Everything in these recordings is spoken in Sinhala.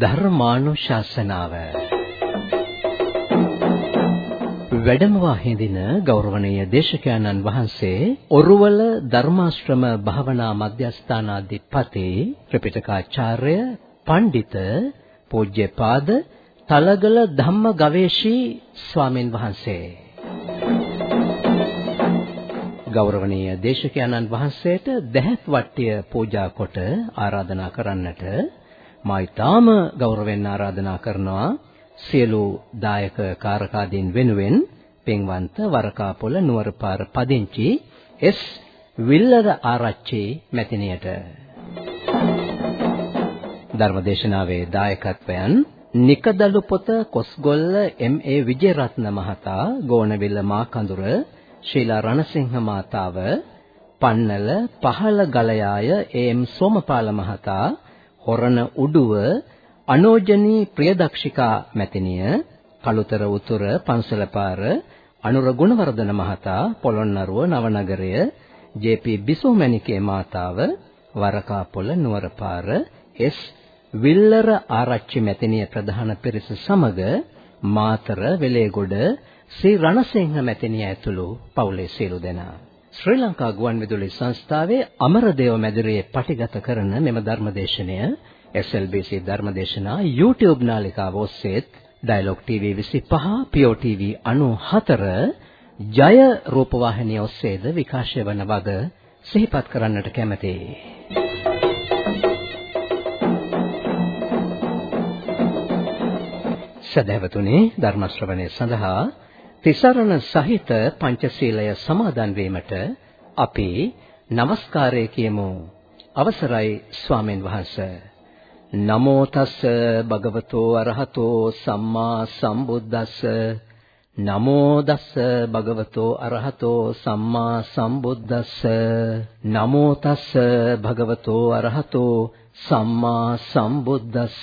ධර්මානුශාසනාව. වැඩමවා හිඳින ගෞරවනීය දේශකයන්න් වහන්සේ ඔරුවල ධර්මාශ්‍රම භාවනා මධ්‍යස්ථානාධිපති ත්‍රිපිටකාචාර්ය පඬිත පූජ්‍යපාද තලගල ධම්ම ගවේෂී ස්වාමින් වහන්සේ. ගෞරවනීය දේශකයන්න් වහන්සේට දැහැත් වට්ටිය පූජා කොට ආරාධනා කරන්නට මා ඊටාම ගෞරවයෙන් ආරාධනා කරනවා සියලු දායක කාරකාදීන් වෙනුවෙන් පින්වන්ත වරකාපොළ නුවරපාර පදිංචි එස් විල්ලර ආරච්චි මැතිණියට ධර්මදේශනාවේ දායකත්වයන් නිකදලු පොත කොස්ගොල්ල එම්.ඒ. විජේරත්න මහතා ගෝණවිල මාකඳුර ශීලා රණසිංහ මාතාව පන්නල පහළ ගලයාය ඒ.එම්. සෝමපාල මහතා හොරණ උඩුව අනෝජනී ප්‍රියදක්ෂිකා මැතිණිය කළුතර උතුර පන්සලපාර අනුර ගුණවර්ධන මහතා පොළොන්නරුව නවනගරය ජේ.පී. බිසෝමැණිකේ මාතාව වරකාපොළ නුවරපාර එස් විල්ලර ආරච්චි මැතිණිය ප්‍රධාන පිරිස සමග මාතර වෙලේගොඩ ශ්‍රී රණසිංහ මැතිණිය ඇතුළු පවුලේ සියලු දෙනා ශ්‍රී ලංකා ගුවන්විදුලි සංස්ථාවේ අමරදේව මැදිරියේ පටිගත කරන මෙම ධර්මදේශනය SLBC ධර්මදේශනා YouTube නාලිකාව ඔස්සේත් ඩයලොග් TV 25 PO TV 94 ජය රූපවාහිනිය ඔස්සේද විකාශය වන වග සිහිපත් කරන්නට කැමැතියි. සදහැවතුනි ධර්ම ශ්‍රවණය සඳහා තිසරණ සහිත පංචශීලය සමාදන් වීමට අපි নমස්කාරය කියමු. අවසරයි ස්වාමීන් වහන්සේ. නමෝ තස්ස භගවතෝ අරහතෝ සම්මා සම්බුද්දස්ස. නමෝ දස්ස භගවතෝ අරහතෝ සම්මා සම්බුද්දස්ස. නමෝ තස්ස භගවතෝ අරහතෝ සම්මා සම්බුද්දස්ස.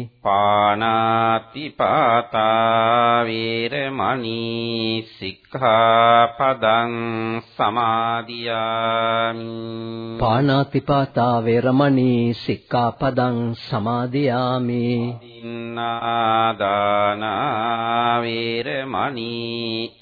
පානාති පාතා වේරමණී සික්ඛාපදං සමාදියාමි. පානාති පාතා වේරමණී සික්ඛාපදං සමාදියාමි. ඉන්නාදානා වේරමණී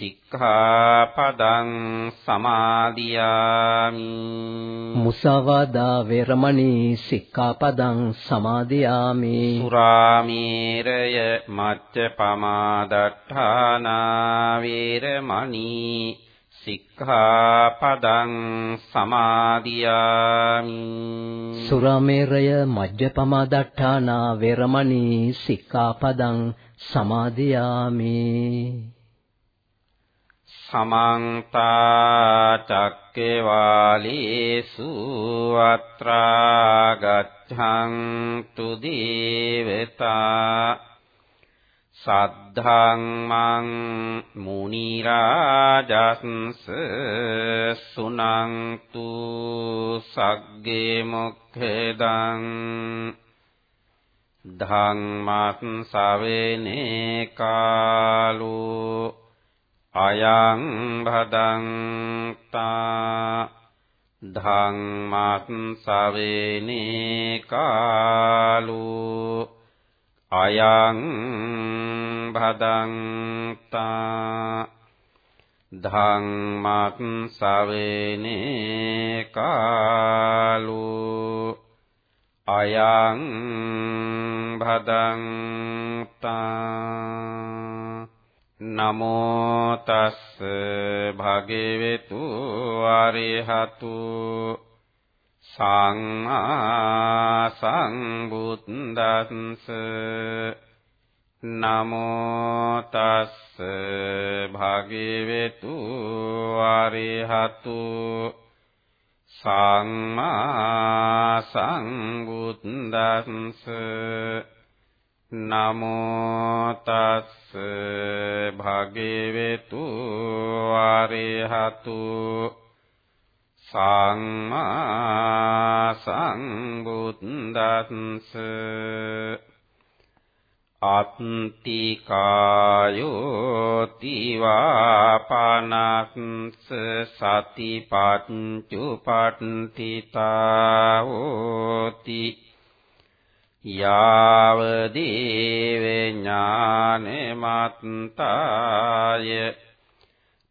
සික්ඛාපදං සමාදියාමි। මුසාවාදා වේරමණී සික්ඛාපදං සමාදියාමි। සුරාමේරය මච්ච පමාදට්ඨානා වේරමණී සික්ඛාපදං සමාදියාමි। සුරාමේරය මජ්ජපමා දට්ඨානා වේරමණී සික්ඛාපදං සමාදියාමි සමන්ත චක්කේවාලේසු අත්‍රා ගච්ඡන්තු දේවතා සද්ධාං මුනි රාජස්ස සුනන්තු සග්ගේ මොක්ඛදං ධම්මත් සවේනේ කාලෝ අයං භදංතා ධම්මත් සවේනේ කාලෝ අයං භදංතා ධම්මත් සවේනේ කාලෝ අයං භදංතා නමෝ තස්ස භගේවතු ආරහතු සම්මා සම්බුද්දස්ස නමෝ තස්ස භගේවතු ආරහතු සම්මා සම්බුද්දස්ස නමෝ තස්ස භගේවතු ආරහතු සම්මා සම්බුද්දස්ස අත්තිකායෝ තිවාපනස්ස සතිපත්චුපට්ඨිතා හෝති යාව දේව ඥානෙමත්තාය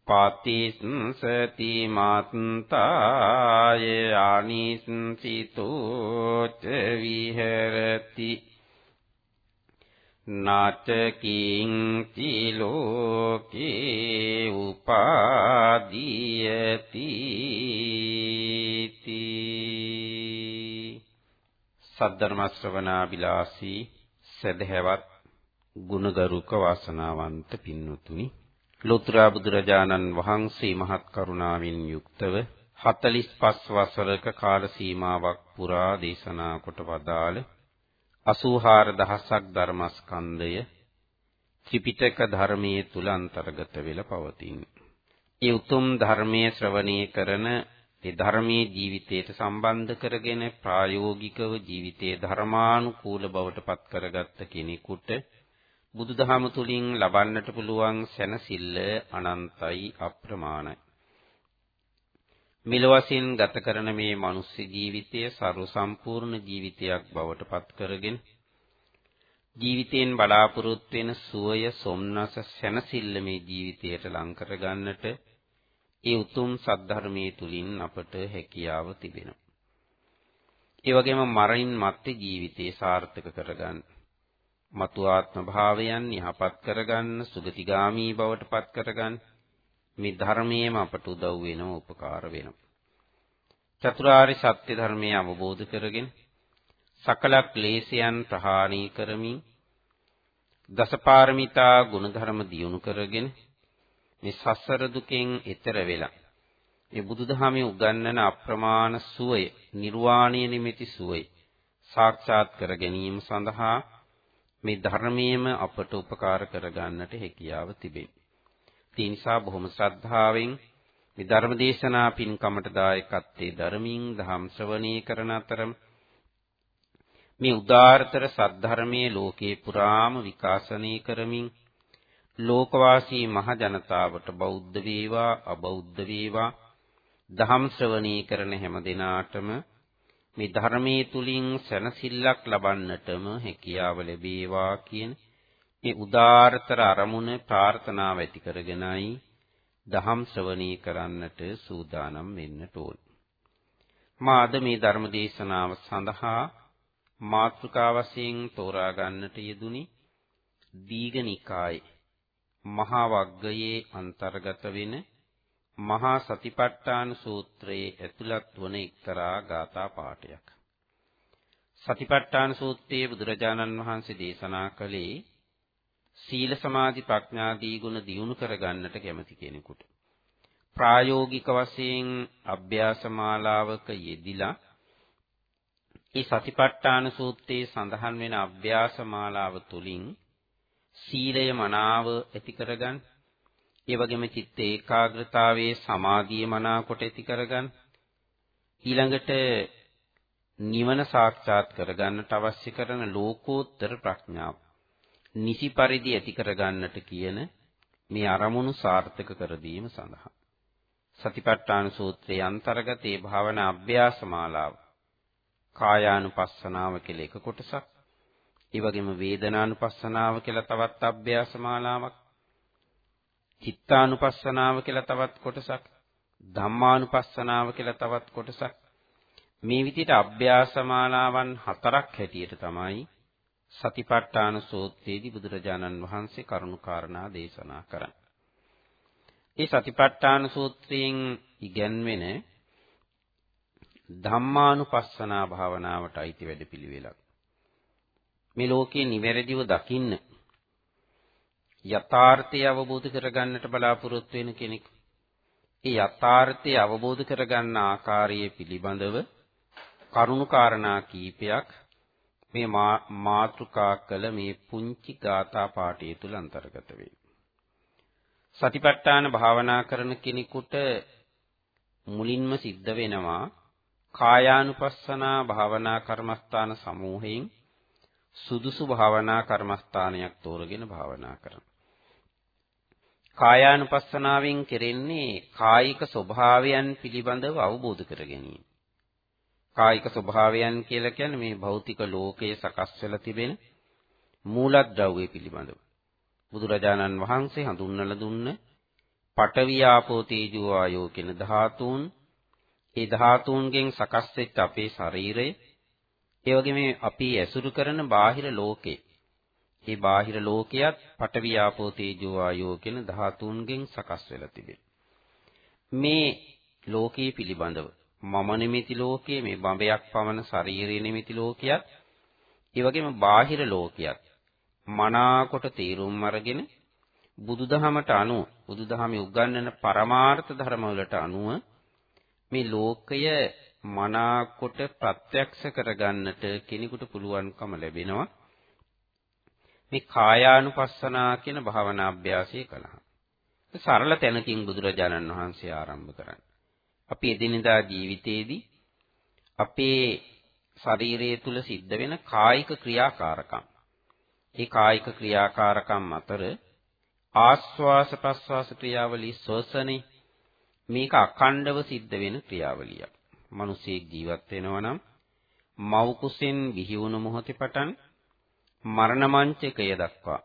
පතිස්සති මත්තාය. අනිස්සිතෝ ච විහෙරති. නාචකින් තිලෝකේ උපාදීයති. සද්ධර්ම ශ්‍රවණා බිලාසී සදහැවත් ගුණගරුක වාසනාවන්ත පින්වතුනි ලෝතර බුදුරජාණන් වහන්සේ මහත් කරුණාවෙන් යුක්තව 45 වසරක කාල සීමාවක් පුරා දේශනා කොට වදාළ 84000ක් ධර්මස්කන්ධය ත්‍රිපිටක ධර්මයේ තුල අන්තර්ගත වෙලා පවතින. ඒ උතුම් ධර්මයේ ශ්‍රවණය කරන ඒ ධර්මයේ ජීවිතයට සම්බන්ධ කරගෙන ප්‍රායෝගිකව ජීවිතයේ ධර්මානුකූල බවට පත් කරගත්ත කෙනෙකුට බුදුදහම තුලින් ලබන්නට පුළුවන් සැනසෙල්ල අනන්තයි අප්‍රමාණයි. මිලවසින් ගත කරන මේ මනුස්ස ජීවිතය ਸਰව සම්පූර්ණ ජීවිතයක් බවට පත් කරගෙන ජීවිතයෙන් බලාපොරොත්තු වෙන සුවය සොම්නස සැනසෙල්ල මේ ජීවිතයට ලං කර ගන්නට ඒ උතුම් සද්ධර්මයේ තුලින් අපට හැකියාව තිබෙනවා. ඒ වගේම මරණින් මත්තේ ජීවිතේ සාර්ථක කරගන්න මතු ආත්ම භාවයන් යහපත් කරගන්න සුගතිගාමී බවට පත් කරගන්න මේ ධර්මයේම අපට උදව් වෙනවා උපකාර වෙනවා චතුරාර්ය සත්‍ය ධර්මය අවබෝධ කරගෙන සකල ක්ලේශයන් ප්‍රහාණය කරමින් දසපාරමිතා ගුණධර්ම දියුණු කරගෙන මේ සසර දුකෙන් එතර වෙලා මේ බුදුදහමේ උගන්වන අප්‍රමාණ සුවය නිර්වාණය නිමිති සුවය සාක්ෂාත් කර ගැනීම සඳහා මේ ධර්මයේම අපට උපකාර කරගන්නට හැකියාව තිබේ. ඒ නිසා බොහොම ශ්‍රද්ධාවෙන් මේ ධර්ම දේශනා පින්කමට දායකත්වයේ ධර්මින් ධම් ශ්‍රවණී කරන අතර මේ උදාාරතර සද්ධර්මයේ ලෝකේ පුරාම විකාශනය කරමින් ලෝකවාසී මහ ජනතාවට බෞද්ධ වේවා අබෞද්ධ වේවා ධම් ශ්‍රවණී කරන හැම දිනාටම මේ ධර්මයේ තුලින් සැනසෙල්ලක් ලබන්නටම හැකියාව ලැබේවා කියන මේ උදාාරතර අරමුණ ප්‍රාර්ථනාව ඇති කරගෙනයි දහම් ශ්‍රවණී කරන්නට සූදානම් වෙන්නට ඕන. මා අද මේ ධර්ම දේශනාව සඳහා මාතෘකා වශයෙන් තෝරා ගන්නට යෙදුනි දීඝනිකායේ මහා වග්ගයේ අන්තර්ගත වෙන මහා සතිපට්ඨාන සූත්‍රයේ ඇතුළත් වන එක්තරා ගාථා පාඨයක්. සතිපට්ඨාන සූත්‍රයේ බුදුරජාණන් වහන්සේ දේශනා කළේ සීල සමාධි ප්‍රඥාදී ගුණ දියුණු කරගන්නට කැමති කෙනෙකුට ප්‍රායෝගික වශයෙන් අභ්‍යාස මාලාවක යෙදිලා ඒ සතිපට්ඨාන සූත්‍රයේ සඳහන් වෙන අභ්‍යාස මාලාව තුලින් සීලය මනාව ඇති කරගන්න. ඒ වගේම චිත්ත ඒකාග්‍රතාවයේ සමාධිය මනාකොට ඇති කරගන්න. ඊළඟට නිවන සාක්ෂාත් කරගන්නට අවශ්‍ය කරන ලෝකෝත්තර ප්‍රඥාව නිසි පරිදි ඇති කරගන්නට කියන මේ අරමුණු සාර්ථක කර දීම සඳහා සතිපට්ඨාන සූත්‍රයේ අන්තර්ගතයේ භාවනා අභ්‍යාස මාලාව කායානුපස්සනාව කියලා එක කොටසක් ඒ වගේම වේදනානුපස්සනාව කියලා තවත් අභ්‍යාස මාලාවක් චිත්තානුපස්සනාව කියලා තවත් කොටසක් ධම්මානුපස්සනාව කියලා තවත් කොටසක් මේ විදිහට අභ්‍යාස මාලාවන් හතරක් හැටියට තමයි සතිපට්ඨාන සූත්‍රයේදී බුදුරජාණන් වහන්සේ කරුණු කාරණා දේශනා කරන්නේ. ඒ සතිපට්ඨාන සූත්‍රයෙන් ඉගැන්වෙන ධම්මානුපස්සනා භාවනාවට අයිති වැඩපිළිවෙලක්. මේ ලෝකේ නිවැරදිව දකින්න යථාර්ථය අවබෝධ කරගන්නට බලාපොරොත්තු වෙන කෙනෙක්. ඒ යථාර්ථය අවබෝධ කරගන්න ආකාරයේ පිළිබඳව කරුණු කාරණා කීපයක් මේ මාතෘකා කළ මේ පුංචි ගාථා පාඨය තුල අන්තර්ගත වේ. සතිපට්ඨාන භාවනා කරන කෙනෙකුට මුලින්ම සිද්ධ වෙනවා කායානුපස්සනා භාවනා කර්මස්ථාන සමූහයෙන් සුදුසු භාවනා කර්මස්ථානයක් තෝරගෙන භාවනා කරන. කායානුපස්සනාවෙන් කෙරෙන්නේ කායික ස්වභාවයන් පිළිබඳව අවබෝධ කර ගැනීම. කායික ස්වභාවයන් කියලා කියන්නේ මේ භෞතික ලෝකයේ සකස් වෙලා තිබෙන මූලද්‍රව්‍ය පිළිබඳව. බුදුරජාණන් වහන්සේ හඳුන්වලා දුන්න පඨවි ආපෝ තේජෝ ආයෝ කියන ධාතුන් ඒ ධාතුන්ගෙන් සකස් වෙච්ච අපේ ශරීරය ඒ වගේම අපි ඇසුරු කරන බාහිර ලෝකේ ඒ බාහිර ලෝකයක් පඨවි ආපෝ තේජෝ ආයෝ කියන ධාතුන්ගෙන් සකස් වෙලා තිබේ. මේ ලෝකයේ පිළිබඳව මම නිමිති ලෝකයේ මේ බඹයක් පමණ ශරීරයේ නිමිති ලෝකයක් ඒ වගේම බාහිර ලෝකයක් මනාකොට තීරුම් අරගෙන බුදුදහමට අනුව බුදුදහමේ උගන්වන පරමාර්ථ ධර්ම වලට අනුව මේ ලෝකය මනාකොට ප්‍රත්‍යක්ෂ කරගන්නට කෙනෙකුට පුළුවන්කම ලැබෙනවා මේ කායානුපස්සනා කියන භාවනා අභ්‍යාසය කළා. සරල තැනකින් බුදුරජාණන් වහන්සේ ආරම්භ කරන්නේ. අපි එදිනෙදා ජීවිතේදී අපේ ශරීරය තුල සිද්ධ වෙන කායික ක්‍රියාකාරකම්. ඒ කායික ක්‍රියාකාරකම් අතර ආස්වාස ප්‍රස්වාස ක්‍රියාවලිය ශ්වසනේ මේක අඛණ්ඩව සිද්ධ වෙන ක්‍රියාවලියක්. මිනිසෙක් ජීවත් වෙනවා නම් මව් කුසෙන් බිහි වුණු මොහොතේ පටන් මරණ මංචකය දක්වා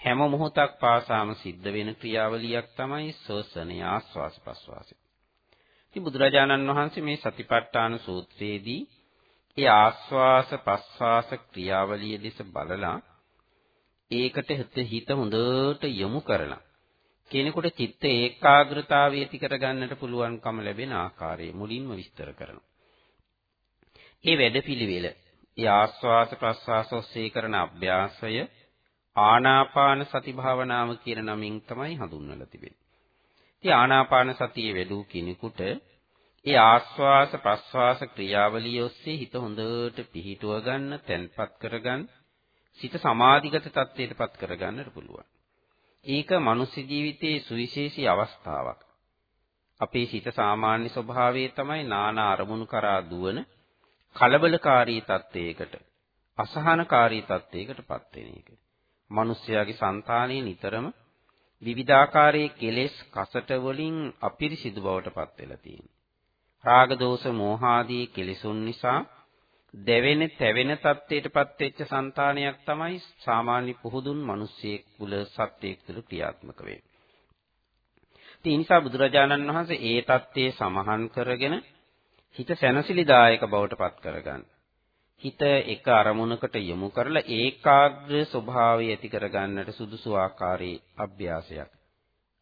හැම මොහොතක් පාසාම සිද්ධ වෙන ක්‍රියාවලියක් තමයි ශ්වසනය ආස්වාස ප්‍රස්වාසය. ඉතින් බුදුරජාණන් වහන්සේ මේ සතිපට්ඨාන සූත්‍රයේදී ඒ ආස්වාස ප්‍රස්වාස ක්‍රියාවලිය දෙස බලලා ඒකට හිත හොඳට යොමු කරලා කෙනෙකුට චිත්ත ඒකාග්‍රතාවය ඇති කරගන්නට පුළුවන්කම ලැබෙන ආකාරය මුලින්ම විස්තර කරනවා. ඒ වැඩපිළිවෙල, ඒ ආස්වාස ප්‍රස්වාස ඔස්සේ කරන අභ්‍යාසය ආනාපාන සති භාවනාව කියන නමින් තමයි හඳුන්වලා තිබෙන්නේ. ඉතින් ආනාපාන සතියේ වැඩූ කෙනෙකුට ඒ ආස්වාස ප්‍රස්වාස ක්‍රියාවලිය ඔස්සේ හිත හොඳට පිහිටුව ගන්න, තැන්පත් කරගන්න, සිත සමාධිගත තත්ත්වයටපත් කරගන්නට පුළුවන්. ඒක මනුස්ස ජීවිතයේ සුවිශේෂී අවස්ථාවක්. අපේ සිත සාමාන්‍ය ස්වභාවයේ තමයි නානා අරමුණු කරා දුවන කලබලකාරී තත්ත්වයකට අසහනකාරී තත්ත්වයකටපත් වෙන එක. මිනිස්යාගේ సంతානයේ නිතරම විවිධාකාරයේ කෙලෙස් කසට වලින් අපිරිසිදු බවටපත් වෙලා තියෙනවා. රාග දෝෂ මෝහ ආදී කෙලෙසුන් නිසා දැවෙන තැවෙන තත්ත්වයටපත් වෙච්ච సంతානයක් තමයි සාමාන්‍ය පුහුදුන් මිනිස්සෙක් තුළ සත්‍යයක් තුළ ක්‍රියාත්මක වෙන්නේ. ඒ නිසා බුදුරජාණන් වහන්සේ ඒ தත්ත්වයේ සමහන් කරගෙන හිත සැනසිලිදායක බවට පත් කරගන්න. හිත එක අරමුණකට යොමු කරලා ඒකාග්‍ර ස්වභාවය ඇති කරගන්නට සුදුසු ආකාරයේ අභ්‍යාසයක්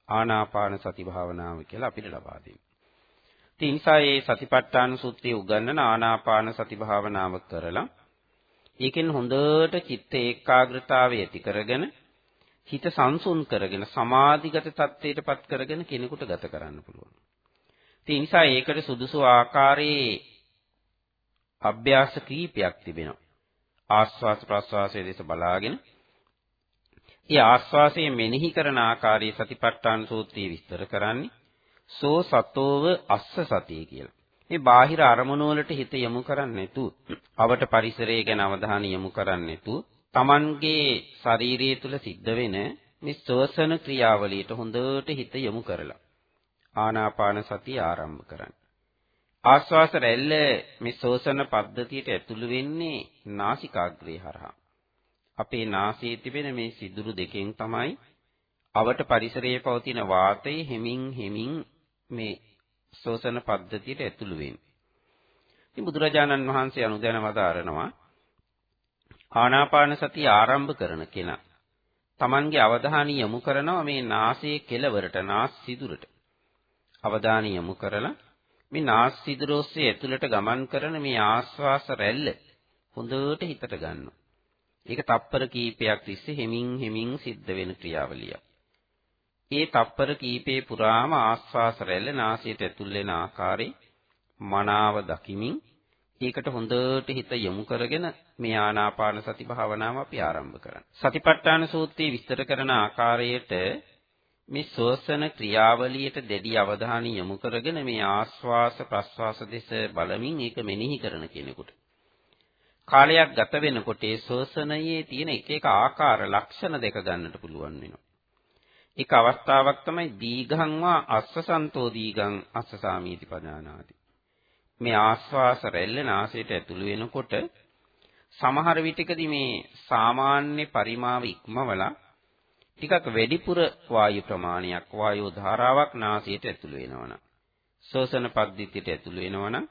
ආනාපාන සති භාවනාව කියලා අපිට ලබා දෙනවා. ඒ නිසා මේ සතිපට්ඨාන සූත්‍රයේ උගන්වන ආනාපාන සති භාවනාව කරලා ඒකෙන් හොඳට චිත්ත ඒකාග්‍රතාවය ඇති කරගෙන හිත සංසුන් කරගෙන සමාධිගත තත්ත්වයටපත් කරගෙන කෙනෙකුට ගත කරන්න පුළුවන්. ඒ නිසා ඒකට සුදුසු ආකාරයේ අභ්‍යාස කීපයක් තිබෙනවා. ආස්වාස ප්‍රස්වාසයේ දෙස බලාගෙන ඒ ආස්වාසයේ මෙනෙහි කරන ආකාරයේ සතිපට්ඨාන සූත්‍රයේ විස්තර කරන්නේ සෝ සතෝව අස්ස සතිය කියලා. මේ බාහිර අරමුණු වලට හිත යොමු කරන්නේ නැතුව, අවට පරිසරය ගැන අවධානය යොමු කරන්නේ නැතුව, Tamanගේ ශරීරය තුල සිද්ධ වෙන මේ ශ්වසන ක්‍රියාවලියට හොඳට හිත යොමු කරලා ආනාපාන සතිය ආරම්භ කරන්න. ආස්වාස රැල්ල මේ ශෝෂණ පද්ධතියට ඇතුළු වෙන්නේ නාසිකාග්‍රේ හරහා. අපේ නාසයේ තිබෙන මේ සිදුරු දෙකෙන් තමයි අවට පරිසරයේ පවතින වාතය හෙමින් හෙමින් මේ ශෝෂණ පද්ධතියට ඇතුළු වෙන්නේ. ඉතින් බුදුරජාණන් වහන්සේ අනුදැන වදාරනවා ආනාපාන සතිය ආරම්භ කරන කෙනා Tamanගේ අවධානය යොමු කරනවා මේ නාසයේ කෙළවරට නාස් සිදුරට. අවධානය යොමු කරලා මේ නාස් සිදුරෝස්සේ ඇතුළට ගමන් කරන මේ ආස්වාස රැල්ල හොඳට හිතට ගන්නවා. ඒක තප්පර කීපයක් තිස්සේ හෙමින් හෙමින් සිද්ධ වෙන ක්‍රියාවලියක්. ඒ තප්පර කීපේ පුරාම ආස්වාස රැල්ල නාසයට ඇතුල් වෙන ආකාරي මනාව දකිමින් ඒකට හොඳට හිත යොමු කරගෙන මේ ආනාපාන සති භාවනාව අපි ආරම්භ කරන්න. සතිපට්ඨාන සූත්‍රයේ විස්තර කරන ආකාරයට මේ ශ්වසන ක්‍රියාවලියට දැඩි අවධානය යොමු කරගෙන මේ ආස්වාස ප්‍රස්වාස දෙස බලමින් ඒක මෙනෙහි කරන කෙනෙකුට කාලයක් ගත වෙනකොට ඒ ශ්වසනයේ තියෙන එක එක ආකාර ලක්ෂණ දෙක ගන්නට පුළුවන් වෙනවා. එක අවස්ථාවක් තමයි දීඝං වා අස්සසන්තෝ දීඝං අස්සසාමීති පජානාති. මේ ආස්වාස රැල්ල නාසයට ඇතුළු වෙනකොට සමහර විටකදී මේ සාමාන්‍ය පරිමාව ඉක්මවලා ටිකක් වැඩිපුර වායු ප්‍රමාණයක් වායෝ ධාරාවක් නාසයට ඇතුළු වෙනවනම් ශ්වසන පද්ධතියට ඇතුළු වෙනවනම්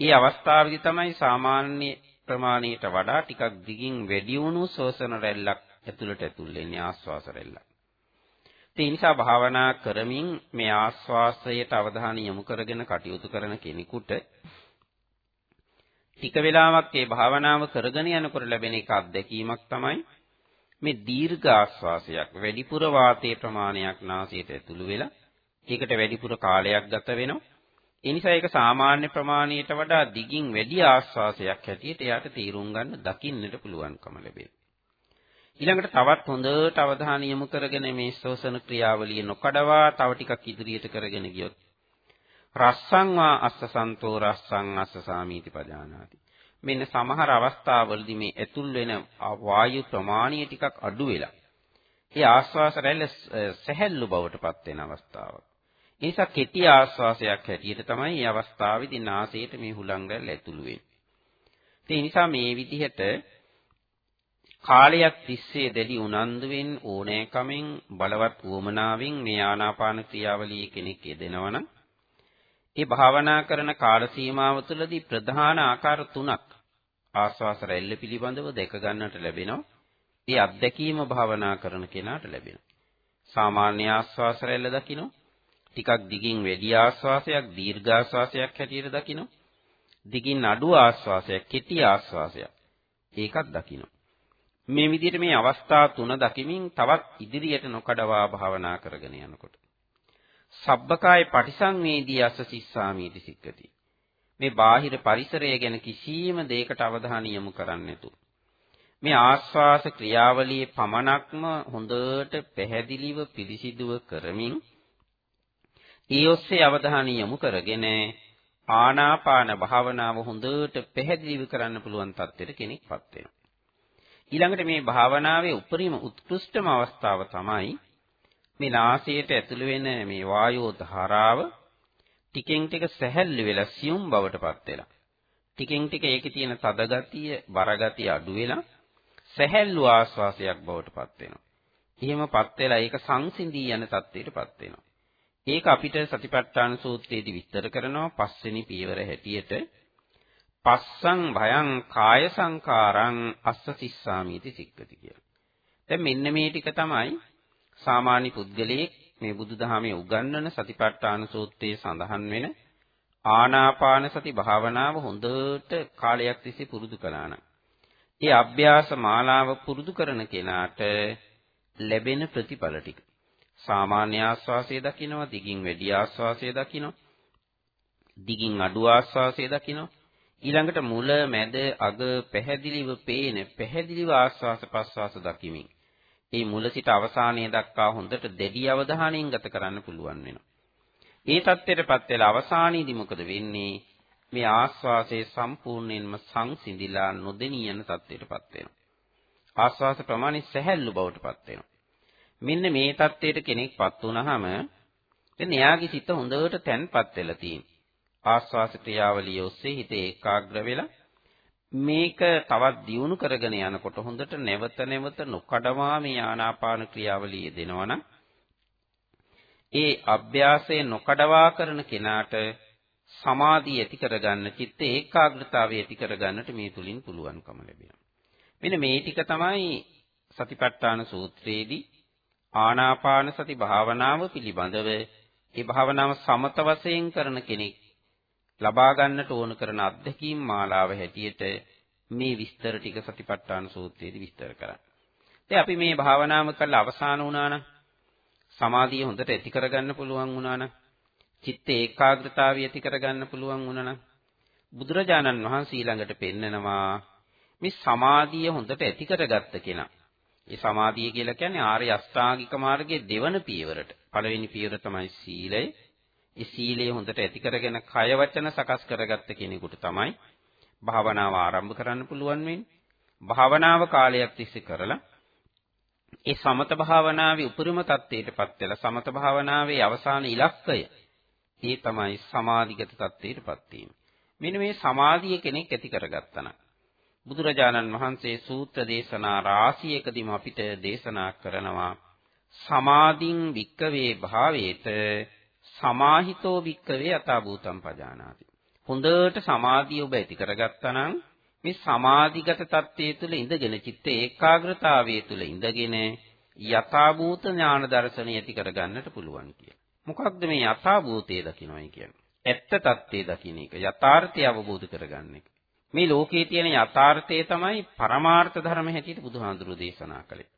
ඒ අවස්ථාවේදී තමයි සාමාන්‍ය ප්‍රමාණයට වඩා ටිකක් දිගින් වැඩි වුණු ශ්වසන රැල්ලක් ඇතුළට ඇතුල් වෙන්නේ ආස්වාස රැල්ලක්. ඒ නිසා භාවනා කරමින් මේ ආස්වාසයට අවධානය යොමු කරගෙන කටයුතු කරන කෙනෙකුට ටික වෙලාවක් මේ භාවනාව කරගෙන යනකොට ලැබෙන එක අත්දැකීමක් තමයි මේ දීර්ඝ ආස්වාසයක් වැඩිපුර වාතයේ ප්‍රමාණයක් නාසයට ඇතුළු වෙලා ඒකට වැඩිපුර කාලයක් ගත වෙනවා. ඒ නිසා ඒක සාමාන්‍ය ප්‍රමාණයට වඩා දිගින් වැඩි ආස්වාසයක් හැටියට එයාට තීරුම් ගන්න දකින්නට පුළුවන්කම ලැබෙනවා. ඊළඟට තවත් හොඳට අවධානය යොමු කරගෙන මේ ශෝෂණ ක්‍රියාවලිය නොකඩවා තව ටිකක් ඉදිරියට කරගෙන ගියොත් රස්සං වා අස්සසන්තෝ රස්සං අස්සසාමීති පජානාති මෙන්න සමහර අවස්ථාවලදී මේ ඇතුල් වෙන වායු ප්‍රමාණය ටිකක් අඩු වෙලා ඒ ආශ්වාස රැල්ල සැහැල්ලු බවට පත් වෙන අවස්ථාවක්. ඒ නිසා කෙටි ආශ්වාසයක් හැටියට තමයි මේ අවස්ථාවේදී නාසයට මේ හුලං රැල්ල ඇතුළු වෙන්නේ. ඒ නිසා මේ විදිහට කාලයක් තිස්සේ දැඩි උනන්දුවෙන් ඕනෑකමෙන් බලවත් වුමනාවෙන් මේ ආනාපාන ක්‍රියාවලියේ කෙනෙක් යෙදෙනවනම් ඒ භාවනා කරන කාල සීමාව තුළදී ප්‍රධාන ආකාර තුනක් ආස්වාස රැල්ල පිළිබඳව දැක ගන්නට ලැබෙනවා. ඒ අත්දැකීම භාවනා කරන කෙනාට ලැබෙනවා. සාමාන්‍ය ආස්වාස රැල්ල දකින්න ටිකක් දිගින් වැඩි ආස්වාසයක් දීර්ඝ ආස්වාසයක් හැටියට දකින්න දිගින් අඩු ආස්වාසයක් කෙටි ආස්වාසයක් ඒකත් දකින්න මේ විදිහට මේ අවස්ථා තුන දකිමින් තවත් ඉදිරියට නොකඩවා භාවනා කරගෙන යනකොට සබ්බකාය පටිසංවේදී අස්ස සිස්සාමීති සික්කති. මේ බාහිර පරිසරය ගැන කිසියම් දෙයකට අවධානය යොමු කරන්නේ නැතු. මේ ආස්වාස ක්‍රියාවලියේ පමණක්ම හොඳට පැහැදිලිව පිළිසිදුව කරමින් ඒ ඔස්සේ අවධානය යොමු කරගෙන ආනාපාන භාවනාව හොඳට පැහැදිලිව කරන්න පුළුවන් තත්ත්වයට කෙනෙක්පත් වෙනවා. ඊළඟට මේ භාවනාවේ උපරිම උත්කෘෂ්ඨම අවස්ථාව තමයි මේ නාසයට ඇතුළු වෙන මේ වායෝ ධාරාව ටිකෙන් ටික සැහැල්ලු වෙලා සියුම් බවටපත් වෙලා ටිකෙන් ටික ඒකේ තියෙන තද ගතිය බර ගතිය අඩු වෙලා සැහැල්ලු ආස්වාසයක් බවටපත් වෙනවා. එහෙමපත් වෙලා ඒක සංසිඳී යන තත්ත්වයටපත් වෙනවා. ඒක අපිට සතිපට්ඨාන සූත්‍රයේදී විස්තර කරනවා පස්වෙනි පියවර හැටියට පස්සං භයං කාය සංකාරං අස්ස සිස්සාමීති සික්කති කියලා. දැන් මෙන්න මේ ටික තමයි සාමාන්‍ය පුද්ගලයෙක් මේ බුදුදහමේ උගන්වන සතිපට්ඨාන සූත්‍රයේ සඳහන් වෙන ආනාපාන සති භාවනාව හොඳට කාලයක් තිස්සේ පුරුදු කළා නම් ඒ අභ්‍යාස මාලාව පුරුදු කරන කෙනාට ලැබෙන ප්‍රතිඵල ටික සාමාන්‍ය ආස්වාසය දකිනවා දිගින් වැඩි ආස්වාසය දකිනවා දිගින් අඩු ආස්වාසය දකිනවා ඊළඟට මුල මැද අග පැහැදිලිව පේන පැහැදිලිව ආස්වාස ප්‍රස්වාස දකිමින් ඒ මුල සිට අවසානය දක්වා හොඳට දෙඩි අවධානයෙන් ගත කරන්න පුළුවන් වෙනවා. ඒ தත්ත්වයටපත් වෙලා අවසානයේදී මොකද වෙන්නේ? මේ ආස්වාසයේ සම්පූර්ණයෙන්ම සංසිඳිලා නොදෙනී යන தත්ත්වයටපත් වෙනවා. ආස්වාස ප්‍රමාණය සැහැල්ලු බවටපත් වෙනවා. මෙන්න මේ தත්ත්වයට කෙනෙක්පත් වුනහම දැන් එයාගේ සිත හොඳට තැන්පත් වෙලා තියෙනවා. ආස්වාස ක්‍රියාවලිය ඔස්සේ හිත ඒකාග්‍ර වෙලා මේක තවත් දියුණු කරගෙන යනකොට හොඳට නැවත නැවත නොකඩවා මේ ආනාපාන ක්‍රියාවලිය දෙනවනම් ඒ අභ්‍යාසය නොකඩවා කරන කෙනාට සමාධිය ඇති කරගන්න චිත්ත ඒකාග්‍රතාවය ඇති කරගන්නට මේ තුලින් පුළුවන්කම ලැබෙනවා. මෙන්න මේ ටික තමයි සතිපට්ඨාන සූත්‍රයේදී ආනාපාන සති භාවනාව පිළිබඳව ඒ භාවනාව සමත වශයෙන් කරන කෙනෙක් ලබා ගන්නට ඕන කරන අත්දැකීම් මාලාව හැටියට මේ විස්තර ටික සතිපට්ඨාන සූත්‍රයේදී විස්තර කරන්නේ. දැන් අපි මේ භාවනාව කරලා අවසාන වුණා නම් සමාධිය හොඳට ඇති කරගන්න පුළුවන් වුණා නම් චිත්ත ඒකාග්‍රතාවය ඇති කරගන්න පුළුවන් වුණා නම් බුදුරජාණන් වහන්සේ ළඟට පෙන්නනවා මේ සමාධිය හොඳට ඇති කරගත්ත කෙනා. ඒ සමාධිය කියලා කියන්නේ ආර්ය අෂ්ටාංගික මාර්ගයේ දෙවන පියවරට. පළවෙනි පියවර තමයි සීලය. ඒ සීලය හොඳට ඇති කරගෙන කය වචන සකස් කරගත්ත කෙනෙකුට තමයි භාවනාව ආරම්භ කරන්න පුළුවන් වෙන්නේ. භාවනාව කාලයක් තිස්සේ කරලා ඒ සමත භාවනාවේ උපරිම තත්ත්වයටපත් වෙලා සමත භාවනාවේ අවසාන ඉලක්කය ඒ තමයි සමාධිගත තත්ත්වයටපත් වීම. මෙන්න මේ සමාධිය කෙනෙක් ඇති කරගත්තා බුදුරජාණන් වහන්සේ සූත්‍ර දේශනා රාශියකදීම අපිට දේශනා කරනවා සමාධින් වික්කවේ භාවේත සමාහිතෝ වික්කවේ යථා භූතම් පජානාති. හොඳට සමාධිය ඔබ ඇති කරගත්තා නම් මේ සමාධිගත தත්ත්වයේ තුල ඉඳගෙන චිත්ත ඒකාග්‍රතාවයේ තුල ඉඳගෙන යථා භූත ඥාන දර්ශනය ඇති කරගන්නට පුළුවන් කියලා. මොකක්ද මේ යථා භූතය දකින්නයි කියන්නේ? ඇත්ත தත්ත්වය දකින්න එක, යථාර්ථය අවබෝධ කරගන්න එක. මේ ලෝකයේ තියෙන යථාර්ථය තමයි පරමාර්ථ ධර්ම හැටියට බුදුහාඳුරු දේශනා කළේ.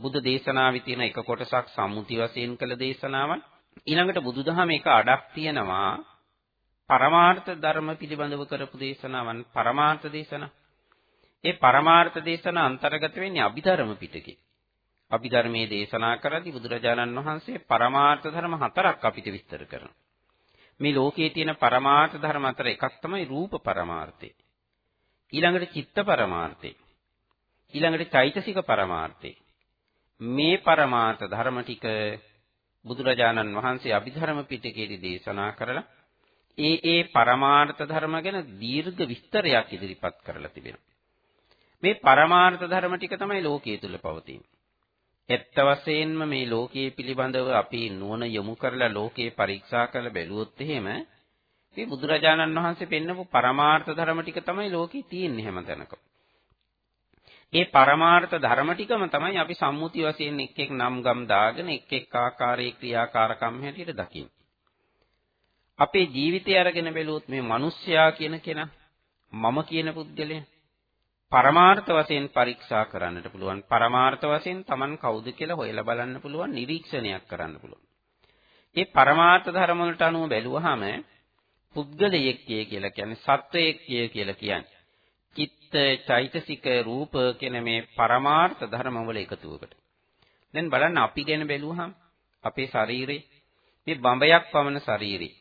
බුද්ධ දේශනාවේ තියෙන එක කොටසක් සම්මුති වශයෙන් කළ දේශනාවක්. ඊළඟට බුදුදහම එක අඩක් තියෙනවා පරමාර්ථ ධර්ම පිළිබඳව කරපු දේශනාවන් පරමාර්ථ දේශනා. ඒ පරමාර්ථ දේශනා අන්තර්ගත වෙන්නේ අභිධර්ම පිටකේ. අභිධර්මයේ දේශනා කරද්දී බුදුරජාණන් වහන්සේ පරමාර්ථ ධර්ම හතරක් අපිට විස්තර කරනවා. මේ ලෝකයේ තියෙන පරමාර්ථ ධර්ම අතර එකක් තමයි රූප පරමාර්ථය. ඊළඟට චිත්ත පරමාර්ථය. ඊළඟට චෛතසික පරමාර්ථය. මේ පරමාර්ථ ධර්ම ටික බුදුරජාණන් වහන්සේ අභිධර්ම පිටකයේදී දේශනා කරලා ඒ ඒ පරමාර්ථ ධර්ම ගැන දීර්ඝ විස්තරයක් ඉදිරිපත් කරලා තිබෙනවා. මේ පරමාර්ථ ධර්ම ටික තමයි ලෝකයේ තුල පවතින්නේ. ඇත්ත වශයෙන්ම මේ ලෝකයේ පිළිබඳව අපි නුවණ යොමු කරලා ලෝකේ පරීක්ෂා කරලා බැලුවොත් එහෙම මේ බුදුරජාණන් වහන්සේ පෙන්නපු පරමාර්ථ ධර්ම ටික තමයි ලෝකේ තියෙන්නේ හැමතැනකම. ඒ පරමාර්ථ ධර්ම ටිකම තමයි අපි සම්මුති වශයෙන් එක් එක් නම් ගම් දාගෙන එක් එක් ආකාරයේ ක්‍රියාකාරකම් හැටියට දකින්නේ. අපේ ජීවිතය අරගෙන බැලුවොත් මේ මිනිස්සයා කියන කෙනා මම කියන පුද්ගලයා පරමාර්ථ වශයෙන් පරීක්ෂා කරන්නට පුළුවන් පරමාර්ථ වශයෙන් Taman කවුද කියලා හොයලා බලන්න පුළුවන් නිරීක්ෂණයක් කරන්න පුළුවන්. මේ පරමාර්ථ ධර්ම වලට අනුව බැලුවහම පුද්ගලයෙක් කියලා කියන්නේ සත්වයෙක් කියලා කියන්නේ. චිත්ත, චෛතසික, රූප කියන මේ පරමාර්ථ ධර්ම වල එකතුවකට. දැන් බලන්න අපි ගැන බැලුවහම අපේ ශරීරේ මේ බඹයක් පමණ ශරීරේ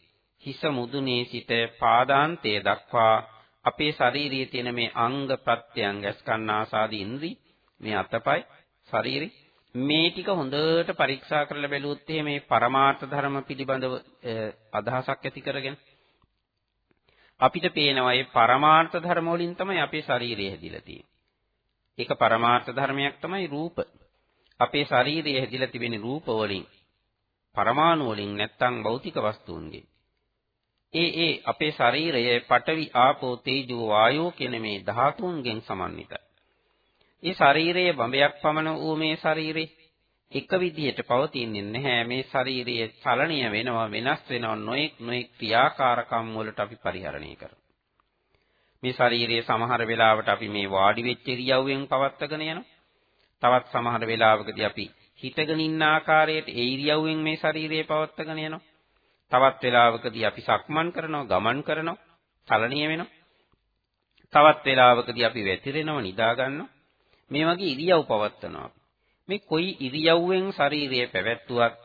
හිස මුදුනේ සිට පාදාන්තය දක්වා අපේ ශාරීරියේ තියෙන මේ අංග ප්‍රත්‍යංග ස්කන්නාසාදී ඉන්ද්‍රි මේ අතපය ශරීරي මේ ටික හොඳට පරීක්ෂා කරලා බැලුවොත් මේ පරමාර්ථ ධර්ම පිළිබඳව අදහසක් ඇති කරගෙන අපිට පේනවා මේ පරමාර්ථ ධර්ම වලින් තමයි අපේ ශරීරය හැදිලා තියෙන්නේ. ඒක පරමාර්ථ ධර්මයක් තමයි රූප. අපේ ශරීරය හැදිලා තිබෙන රූප වලින් පරමාණු වලින් නැත්තම් භෞතික වස්තුන්ගෙන්. ඒ ඒ අපේ ශරීරයේ පඨවි ආපෝ තේජෝ වායෝ කියන මේ ධාතුන්ගෙන් සමන්විතයි. ඒ ශරීරයේ බඹයක් පමණ වූ මේ ශරීරේ එක විදිහට පවතින්නේ නැහැ. මේ ශාරීරියේ චලනීය වෙනවා, වෙනස් වෙනවා, නොඑක් නොඑක් ක්‍රියාකාරකම් වලට අපි පරිහරණය කරනවා. මේ ශාරීරියේ සමහර වෙලාවට අපි මේ වාඩි වෙච්ච ඉරියව්වෙන් පවත්වාගෙන යනවා. තවත් සමහර වෙලාවකදී අපි හිටගෙන ඉන්න ආකාරයට ඒ ඉරියව්වෙන් මේ ශරීරය පවත්වාගෙන යනවා. තවත් වෙලාවකදී අපි සක්මන් කරනවා, ගමන් කරනවා, චලනීය වෙනවා. තවත් වෙලාවකදී අපි වැතිරෙනවා, නිදා ගන්නවා. මේ වගේ ඉරියව් පවත්වනවා. මේ කොයි ඉරියව්වෙන් ශරීරය පැවැත්වුවත්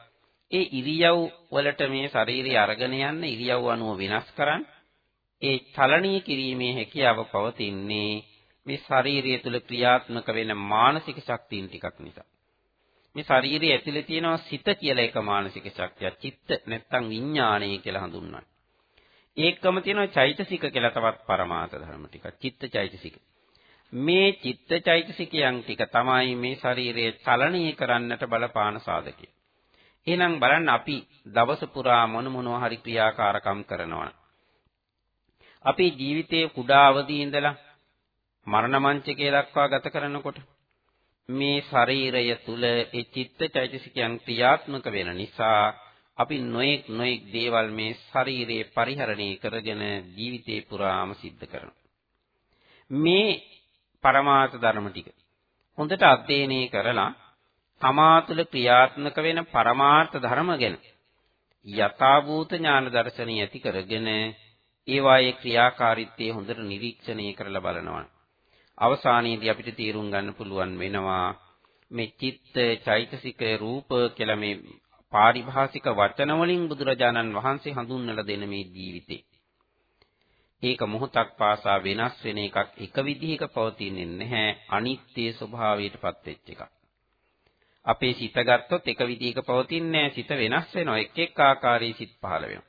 ඒ ඉරියව් වලට මේ ශරීරය අරගෙන යන්න ඉරියව් අනුව වෙනස් කරන්න ඒ චලනීය කිරීමේ හැකියාව පවතින්නේ මේ ශරීරය තුල ක්‍රියාත්මක වෙන මානසික ශක්තියින් ටිකක් නිසා. මේ ශරීරයේ ඇතුලේ තියෙනවා සිත කියලා එක මානසික ශක්තියක්. චිත්ත නැත්තම් විඥාණය කියලා හඳුන්වන්නේ. ඒකම තියෙනවා චෛතසික කියලා තවත් පරමාර්ථ ධර්ම ටිකක්. චිත්ත චෛතසික. මේ චිත්ත චෛතසිකයන් ටික තමයි මේ ශරීරයේ චලනීය කරන්නට බලපාන සාධකය. එහෙනම් බලන්න අපි දවස පුරා මොන මොනවා හරි ක්‍රියාකාරකම් කරනවා. අපේ ජීවිතයේ කුඩා අවදී ඉඳලා මරණ මංචකයේ දක්වා ගත කරනකොට මේ ශරීරය තුල ඒ චිත්ත චෛතසිකයන් ක්‍රියාත්මක වෙන නිසා අපි නොඑක් නොඑක් දේවල් මේ ශරීරයේ පරිහරණය කරගෙන ජීවිතේ පුරාම සිද්ධ කරනවා. මේ පරමාර්ථ ධර්ම ටික හොඳට අධ්‍යයනය කරලා තමා තුළ ක්‍රියාත්මක වෙන පරමාර්ථ ධර්ම ගැන යථාභූත ඥාන දර්ශනය ඇති කරගෙන ඒවායේ ක්‍රියාකාරීත්වය හොඳට නිරීක්ෂණය කරලා බලනවා. අවසානයේදී අපිට තීරුම් ගන්න පුළුවන් වෙනවා මේ චිත්ත, චෛතසික, රූප කියලා මේ පාරිභාෂික වචන වලින් බුදුරජාණන් වහන්සේ හඳුන්වලා දෙන මේ ජීවිතේ. ඒක මොහොතක් පාසා වෙනස් වෙන එකක් එක විදිහක පවතින්නේ නැහැ. අනිත්‍ය ස්වභාවයටපත් වෙච්ච එකක්. අපේ සිත ගත්තොත් එක විදිහක පවතින්නේ සිත වෙනස් වෙනවා. එක් එක් ආකාරයේ සිත් පහළ වෙනවා.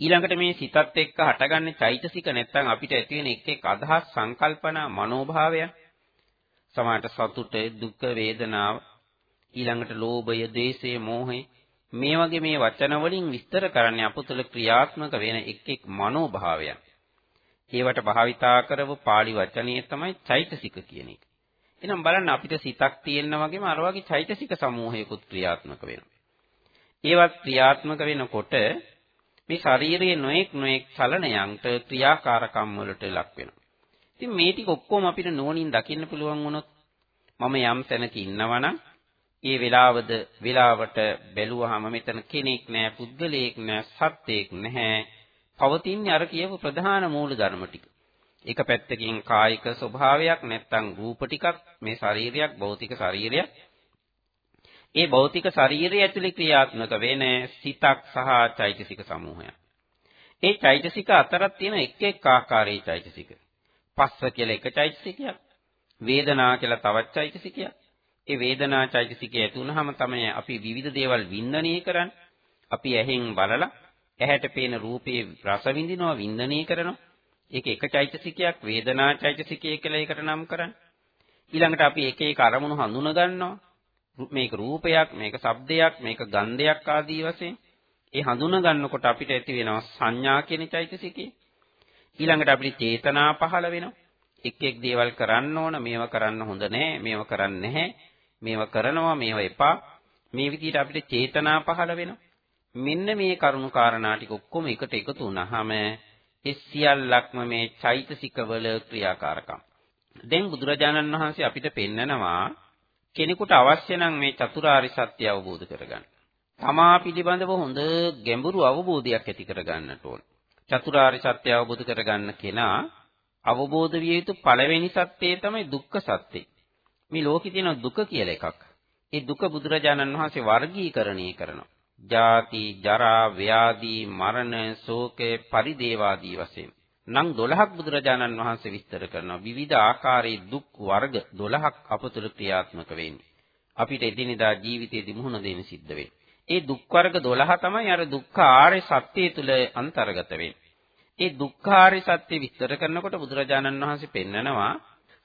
ඊළඟට මේ සිතත් එක්ක හටගන්න චෛතසික නැත්තම් අපිට ඇති වෙන එක් එක් අදහස් සංකල්පනා මනෝභාවයන් සමහරට සතුට දුක් වේදනාව. ඊළඟට ලෝභය ද්වේෂය මෝහය. මේ වගේ මේ වචන වලින් විස්තර කරන්නේ අපතුල ක්‍රියාත්මක වෙන එක් එක් මනෝභාවයන් ඒවට භාවිතා කරව pāli වචනය තමයි චෛතසික කියන එක. එහෙනම් බලන්න අපිට සිතක් තියෙනා වගේම අර වගේ චෛතසික සමූහයකුත් ක්‍රියාත්මක වෙනවා. ඒවත් ක්‍රියාත්මක වෙනකොට මේ ශරීරයේ නොඑක් නොඑක් චලනයන්ට ක්‍රියාකාරකම් වලට ලක් වෙනවා. ඉතින් මේ ටික ඔක්කොම අපිට නෝනින් දකින්න පුළුවන් වුණොත් මම යම් තැනක ඉන්නවනම් ඒ වෙලාවද වෙලාවට බැලුවාම මෙතන කෙනෙක් නෑ පුද්ගලයෙක් නෑ සත්‍යයක් නැහැ. පවතින්නේ අර කියපු ප්‍රධාන මූල ධර්ම ටික. එක පැත්තකින් කායික ස්වභාවයක් නැත්තම් රූප ටිකක් මේ ශරීරයක් භෞතික ශරීරයක් ඒ භෞතික ශරීරය ඇතුලේ ක්‍රියාත්මක වෙන සිතක් සහ චෛතසික සමූහයක්. ඒ චෛතසික අතරක් තියෙන එක් එක් ආකාරයේ චෛතසික. පස්ස කියලා එක චෛතසිකයක්. වේදනා කියලා තවත් චෛතසිකයක්. ඒ වේදනා චෛතසිකය ඇති වුනහම තමයි අපි විවිධ දේවල් වින්දනය කරන්නේ. අපි ඇහෙන් බලලා ඇහැට පේන රූපේ රස විඳිනවා වින්දනය කරනවා. ඒක එක චෛතසිකයක් වේදනා චෛතසිකය කියලා ඒකට නම් කරන්නේ. ඊළඟට අපි එක එක අරමුණු හඳුන ගන්නවා. මේක රූපයක්, මේක ශබ්දයක්, මේක ගන්ධයක් ආදී වශයෙන් ඒ හඳුනා ගන්නකොට අපිට ඇති වෙනවා සංඥා කියන චෛතසිකේ. ඊළඟට අපිට චේතනා පහළ වෙනවා. එක් එක් දේවල් කරන්න ඕන, මේවා කරන්න හොඳ නැහැ, මේවා කරන්න නැහැ, මේවා කරනවා, මේවා එපා. මේ විදිහට අපිට චේතනා පහළ වෙනවා. මෙන්න මේ කරුණු කාරණා ටික ඔක්කොම එකට එකතු වුණාම ඒ සියල්ලක්ම මේ චෛතසිකවල ක්‍රියාකාරකම්. දැන් බුදුරජාණන් වහන්සේ අපිට පෙන්නනවා කෙනෙකුට අවශ්‍ය නම් මේ චතුරාර්ය සත්‍ය අවබෝධ කරගන්න. තමා පිළිබඳව හොඳ ගැඹුරු අවබෝධයක් ඇති කරගන්නට ඕන. චතුරාර්ය සත්‍ය අවබෝධ කරගන්න කෙනා අවබෝධ විය යුතු පළවෙනි සත්‍යය තමයි දුක්ඛ සත්‍යය. මේ ලෝකේ තියෙන දුක කියලා එකක්. ඒ දුක බුදුරජාණන් වහන්සේ වර්ගීකරණය කරනවා. ජාති, ජරා, ව්‍යාධි, මරණ, ශෝක, පරිදේවාදී වශයෙන්. නම් 12ක් බුදුරජාණන් වහන්සේ විස්තර කරනවා. විවිධ ආකාරයේ දුක් වර්ග 12ක් අපතුල ක්‍රියාත්මක වෙන්නේ. අපිට එදිනෙදා ජීවිතයේදී මුහුණ දෙන්න සිද්ධ වෙන්නේ. ඒ දුක් වර්ග 12 තමයි අර දුක්ඛ ආර්ය සත්‍ය තුල අන්තර්ගත වෙන්නේ. ඒ දුක්ඛ ආර්ය සත්‍ය විස්තර කරනකොට බුදුරජාණන් වහන්සේ පෙන්නනවා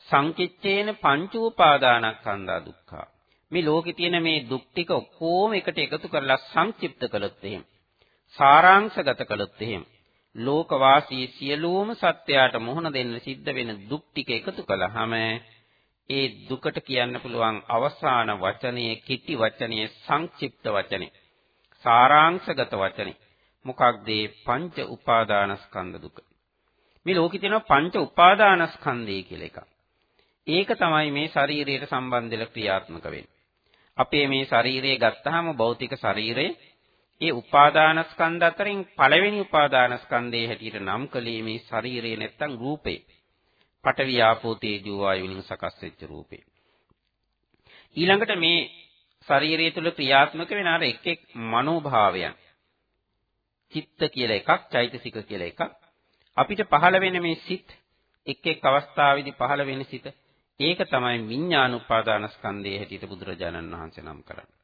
සංකිච්ඡේන පංච උපාදානස්කන්ධා දුක්ඛ. මේ ලෝකේ තියෙන මේ දුක් ටික ඔක්කොම එකට එකතු කරලා සංක්ෂිප්ත කළොත් එහෙම. සාරාංශගත කළොත් එහෙම. ලෝකවාසී සියලුම සත්‍යයට මුහුණ දෙන්න සිද්ධ වෙන දුක් ටික එකතු කළාම ඒ දුකට කියන්න පුළුවන් අවසාන වචනයේ කිටි වචනයේ සංක්ෂිප්ත වචනේ සාරාංශගත වචනේ මොකක්ද පංච උපාදානස්කන්ධ දුක මේ ලෝකේ තියෙන පංච උපාදානස්කන්ධය කියලා එකක් ඒක තමයි මේ ශරීරයට සම්බන්ධ ක්‍රියාත්මක වෙන්නේ අපේ මේ ශරීරය ගත්තාම භෞතික ශරීරය ඒ උපාදානස්කන්ධ අතරින් පළවෙනි උපාදානස්කන්ධයේ හැටියට නම් කළේ මේ ශරීරය නැත්තම් රූපේ පඨවි ආපෝ තේජෝ වායු වලින් සකස් වෙච්ච රූපේ. ඊළඟට මේ ශරීරය තුල ක්‍රියාත්මක වෙන අර එක් එක් මනෝභාවයන්. චිත්ත කියලා එකක්, චෛතසික කියලා එකක්. අපිට පහළ වෙන මේ සිත් එක් එක් අවස්ථාවේදී පහළ වෙන සිත ඒක තමයි විඥාන උපාදානස්කන්ධයේ හැටියට බුදුරජාණන් වහන්සේ නම් කරන්නේ.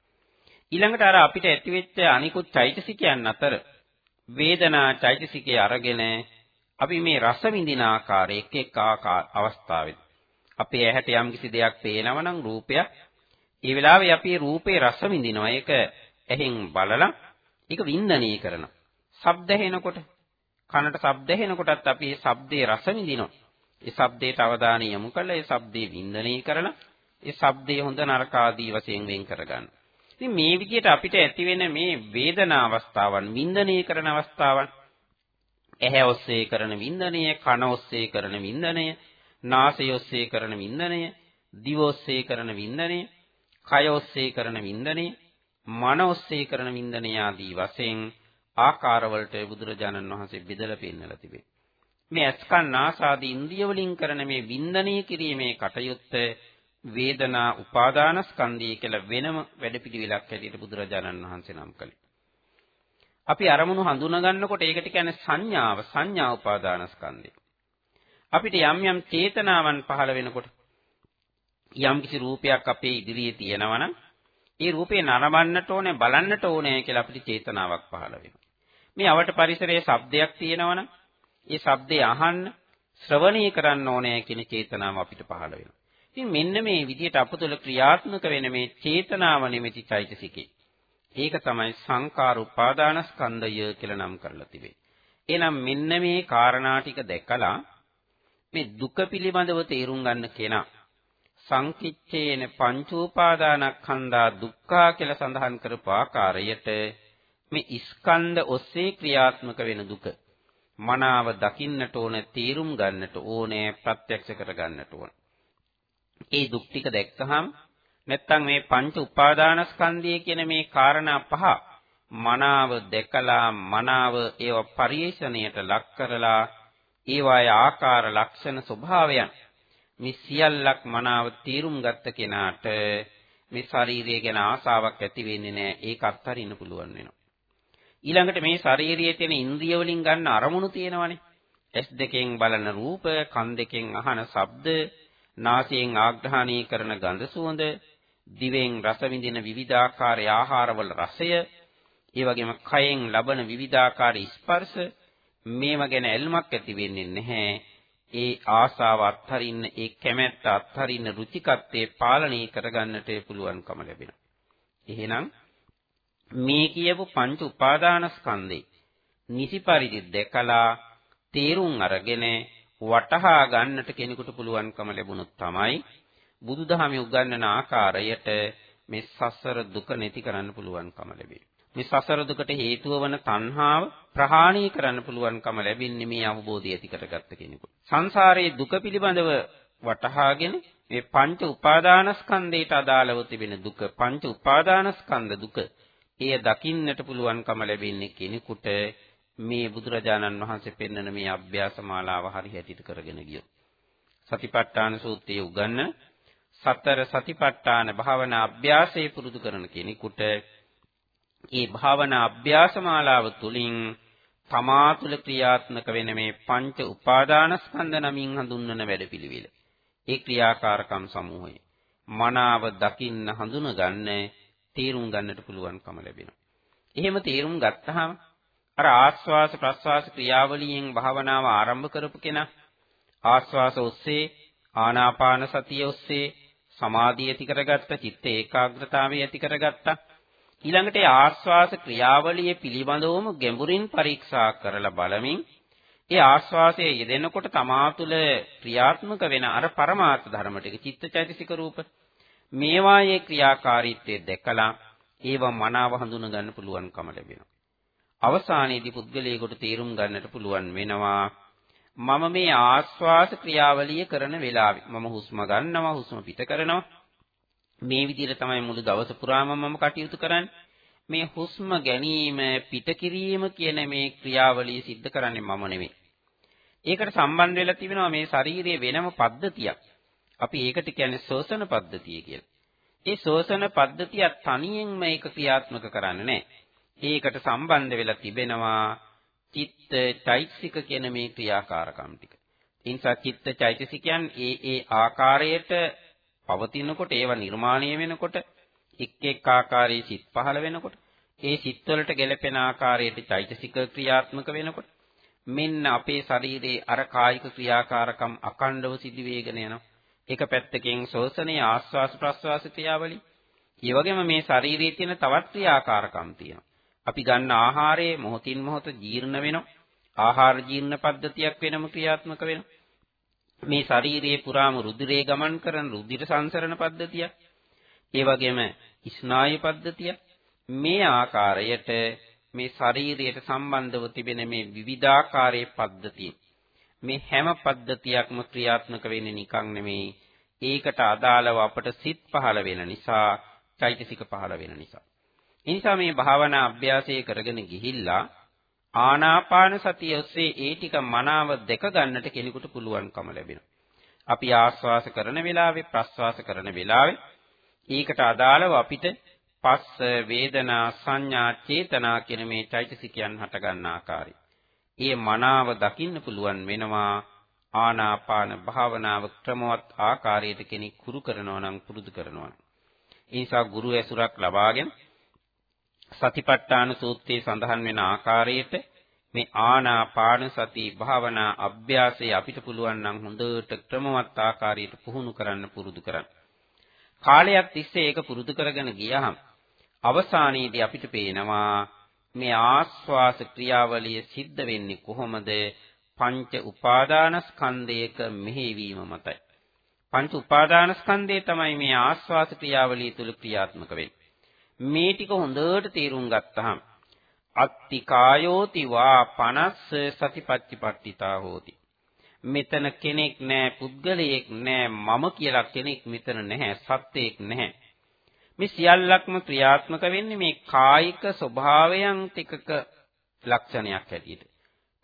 ඊළඟට අර අපිට ඇතිවෙච්ච අනිකුත් චෛතසිකයන් අතර වේදනා චෛතසිකයේ අරගෙන අපි මේ රස විඳින ආකාරය එක් එක් අවස්ථාවෙත් අපේ ඇහැට යම්කිසි දෙයක් පේනවා නම් රූපයක් ඒ වෙලාවේ අපි රූපේ රස විඳිනවා. ඒක ඇහෙන් බලලා ඒක වින්දනය කරනවා. ශබ්ද ඇහෙනකොට කනට ශබ්ද ඇහෙනකොටත් අපි ඒ ශබ්දේ රස විඳිනවා. ඒ ශබ්දයට අවධානය යොමු කරලා ඒ ශබ්දේ වින්දනය කරලා ඒ ශබ්දේ හොඳ නරක ආදී වශයෙන් වෙන් කරගන්න. ඉතින් මේ විදිහට අපිට ඇති වෙන මේ වේදනා අවස්ථාවන් වින්දනය කරන අවස්ථාවන් ඇහැ ඔස්සේ කරන වින්දනය, කන ඔස්සේ කරන වින්දනය, නාසය ඔස්සේ කරන වින්දනය, දිව ඔස්සේ කරන වින්දනය, කය ඔස්සේ කරන වින්දනය, මන ඔස්සේ කරන වින්දනය ආදී වශයෙන් ආකාරවලට බුදුරජාණන් වහන්සේ බෙදලා පෙන්නලා තිබේ. මේ අස්කන් නාසාදී ඉන්ද්‍රිය වලින් කරන මේ වින්දනය කිරීමේ කටයුත්ත වේදනා උපාදානස්කන්ධය කියලා වෙනම වැඩපිළිවෙලක් හැටියට බුදුරජාණන් වහන්සේ නම් කළේ. අපි අරමුණු හඳුනා ගන්නකොට ඒකට කියන්නේ සංඥාව සංඥා උපාදානස්කන්ධය. අපිට යම් යම් චේතනාවන් පහළ වෙනකොට යම් කිසි රූපයක් අපේ ඉදිරියේ තියෙනවනම් ඒ රූපේ නරඹන්නට ඕනේ බලන්නට ඕනේ කියලා අපිට චේතනාවක් පහළ වෙනවා. මේ අවට පරිසරයේ ශබ්දයක් තියෙනවනම් ඒ ශබ්දය අහන්න ශ්‍රවණය කරන්න ඕනේ කියන චේතනාව අපිට පහළ වෙනවා. ඉතින් මෙන්න මේ විදිහට අප තුළ ක්‍රියාත්මක වෙන මේ චේතනාව නිමිති චෛතසිකේ ඒක තමයි සංකාර උපාදානස්කන්ධය කියලා නම් කරලා තිබේ. එහෙනම් මෙන්න මේ කාරණා ටික දැකලා මේ දුක පිළිබඳව තේරුම් ගන්න කෙනා සංකිච්ඡේන පංචෝපාදානස්කන්ධා දුක්ඛා කියලා සඳහන් කරපු ආකාරයට මේ ස්කන්ධ ඔස්සේ ක්‍රියාත්මක වෙන දුක මනාව දකින්නට ඕන තේරුම් ගන්නට ඕනේ ප්‍රත්‍යක්ෂ කර ගන්නට ඕන. ඒ දුක් ටික දැක්කහම නැත්තම් මේ පංච උපාදානස්කන්ධය කියන මේ කාරණා පහ මනාව දැකලා මනාව ඒව පරිේශණයට ලක් කරලා ඒවායේ ආකාර ලක්ෂණ ස්වභාවයන්. මේ සියල්ලක් මනාව තීරුම් ගත්ත කෙනාට මේ ශාරීරිය ගැන ආසාවක් ඇති වෙන්නේ නැහැ ඒක අත්හරින්න පුළුවන් වෙනවා. ඊළඟට මේ ශාරීරියේ තියෙන ඉන්ද්‍රිය වලින් ගන්න අරමුණු තියෙනවනේ ඇස් දෙකෙන් බලන රූප කන් දෙකෙන් අහන ශබ්ද නාසයෙන් ආග්‍රහණය කරන ගඳ සුවඳ දිවෙන් රස විඳින විවිධාකාර ආහාරවල රසය, ඒ වගේම කයෙන් ලබන විවිධාකාර ස්පර්ශ මේවා ගැන ඇල්මක් ඇති වෙන්නේ නැහැ. ඒ ආසාව අත්හරින්න, ඒ කැමැත්ත අත්හරින්න රුචිකත්වයේ පාලනය කරගන්නට පුළුවන්කම ලැබෙනවා. එහෙනම් මේ කියපු පංච උපාදානස්කන්ධේ නිසි පරිදි දැකලා තේරුම් අරගෙන වටහා ගන්නට කෙනෙකුට පුළුවන්කම ලැබුණොත් තමයි බුදුදහමේ උගන්වන ආකාරයට මේ සසර දුක නැති කරන්න පුළුවන්කම ලැබේ. මේ සසර දුකට හේතුව වන තණ්හාව ප්‍රහාණය කරන්න පුළුවන්කම ලැබෙන්නේ මේ අවබෝධය ඇති කරගත්ත කෙනෙකුට. සංසාරයේ දුක පිළිබඳව වටහාගෙන මේ පංච උපාදානස්කන්ධයට අදාළව තිබෙන දුක පංච උපාදානස්කන්ධ දුක එය දකින්නට පුළුවන්කම ලැබෙන්නේ කෙනෙකුට මේ බුදුරජාණන් වහන්සේ පෙන්වන මේ අභ්‍යාස මාලාව හරි හැටියට කරගෙන ගියොත්. සතිපට්ඨාන සූත්‍රයේ උගන්න සතර සතිපට්ඨාන භාවනා අභ්‍යාසය පුරුදු කරන කෙනෙකුට ඒ භාවනා අභ්‍යාස මාලාව තුලින් තමා තුළ ක්‍රියාත්මක වෙන මේ පංච උපාදානස්කන්ධ නමින් හඳුන්වන වැඩපිළිවෙල. ඒ ක්‍රියාකාරකම් සමූහය. මනාව දකින්න හඳුන ගන්න තේරුම් ගන්නට පුළුවන්කම ලැබෙනවා. එහෙම තේරුම් ගත්තාම අර ආස්වාස ප්‍රස්වාස ක්‍රියාවලියෙන් භාවනාව ආරම්භ කරපු කෙනා ආස්වාස ඔස්සේ ආනාපාන සතිය ඔස්සේ සමාධිය ඇති කරගත්තා, චිත්ත ඒකාග්‍රතාවය ඇති කරගත්තා. ඊළඟට ආස්වාස ක්‍රියාවලිය පිළිබඳවම ගැඹුරින් පරීක්ෂා කරලා බලමින් ඒ ආස්වාසයේ යෙදෙනකොට තමා තුළ ක්‍රියාත්මක වෙන අර පරමාර්ථ ධර්ම ටික චිත්තචෛතසික රූප මේවායේ ක්‍රියාකාරීත්වය දැකලා ඒව මනාව හඳුන ගන්න පුළුවන්කම ලැබෙනවා. අවසානයේදී පුද්ගලයාට තේරුම් ගන්නට පුළුවන් වෙනවා මම මේ ආස්වාස ක්‍රියාවලිය කරන වෙලාවේ මම හුස්ම ගන්නවා හුස්ම පිට කරනවා. මේ විදිහට තමයි මුළු දවස පුරාම මම කටයුතු කරන්නේ. මේ හුස්ම ගැනීම පිට කිරීම කියන මේ ක්‍රියාවලිය සිද්ධ කරන්නේ මම නෙමෙයි. ඒකට සම්බන්ධ වෙලා තිබෙනවා මේ ශාරීරියේ වෙනම පද්ධතියක්. අපි ඒකට කියන්නේ ශෝෂණ පද්ධතිය කියලා ඒ ශෝෂණ පද්ධතිය තනියෙන් මේක ක්‍රියාත්මක කරන්නේ නැහැ ඒකට සම්බන්ධ වෙලා තිබෙනවා චිත්ත චෛතසික කියන මේ ක්‍රියාකාරකම් ටික. ඒ නිසා චිත්ත චෛතසිකයන් ඒ ඒ ආකාරයට පවතිනකොට ඒවා නිර්මාණය වෙනකොට එක් එක් ආකාරයේ සිත් පහළ වෙනකොට ඒ සිත් වලට ගැලපෙන ආකාරයට චෛතසික ක්‍රියාත්මක වෙනකොට මෙන්න අපේ ශරීරයේ අර කායික ක්‍රියාකාරකම් අකණ්ඩව සිදි වේගෙන යනවා. එක පැත්තකින් ශෝෂණයේ ආස්වාස ප්‍රස්වාස ක්‍රියාවලිය. ඒ වගේම මේ ශරීරයේ තියෙන තවත් ක්‍රියාකාරකම් තියෙනවා. අපි ගන්න ආහාරයේ මොහොතින් මොහොත ජීර්ණ වෙනවා. ආහාර ජීර්ණ පද්ධතියක් වෙනම ක්‍රියාත්මක වෙනවා. මේ ශරීරයේ පුරාම රුධිරේ ගමන් කරන රුධිර සංසරණ පද්ධතියක්. ඒ වගේම ස්නායු පද්ධතිය මේ ආකාරයට මේ ශරීරයට සම්බන්ධව තිබෙන මේ විවිධාකාරයේ පද්ධතිය මේ හැම පද්ධතියක්ම ක්‍රියාත්මක වෙන්නේ නිකන් නෙමෙයි ඒකට අදාළව අපට සිත් පහළ වෙන නිසා චෛතසික පහළ වෙන නිසා එනිසා මේ භාවනා අභ්‍යාසය කරගෙන ගිහිල්ලා ආනාපාන සතිය ඔස්සේ ඒ ටික මනාව දැක ගන්නට කෙනෙකුට පුළුවන්කම ලැබෙනවා. අපි ආස්වාස කරන වෙලාවේ ප්‍රස්වාස කරන වෙලාවේ ඒකට අදාළව අපිට පස්ස වේදනා සංඥා චේතනා කියන මේ චෛතසිකයන් හට ගන්න ආකාරය. ඒ මනාව දකින්න පුළුවන් වෙනවා ආනාපාන භාවනාව ක්‍රමවත් ආකාරයට කෙනෙක් කුරු කරනවා නම් පුරුදු කරනවා. ඒ නිසා ගුරු ඇසුරක් ලබාගෙන සතිපට්ඨාන සූත්‍රයේ සඳහන් වෙන ආකාරයට මේ ආනාපාන සති භාවනා අභ්‍යාසය අපිට පුළුවන් නම් හොඳට ක්‍රමවත් ආකාරයට පුහුණු කරන්න පුරුදු කරන්න. කාලයක් තිස්සේ ඒක පුරුදු කරගෙන ගියහම අවසානයේදී අපිට පේනවා මේ ආස්වාස ක්‍රියාවලිය සිද්ධ වෙන්නේ කොහොමද? පංච උපාදානස්කන්ධයක මෙහෙවීම මතයි. පංච උපාදානස්කන්ධය තමයි මේ ආස්වාස ක්‍රියාවලිය තුල ක්‍රියාත්මක වෙන්නේ. මේ ටික හොඳට තේරුම් ගත්තහම අත්ති කායෝති වා 50 සතිපත්තිපට්ඨිතා හෝති. මෙතන කෙනෙක් නෑ පුද්ගලයෙක් නෑ මම කියලා කෙනෙක් මෙතන නැහැ සත්‍යයක් නැහැ. මේ සියල්ලක්ම ක්‍රියාත්මක වෙන්නේ මේ කායික ස්වභාවයන් ටිකක ලක්ෂණයක් හැටියට.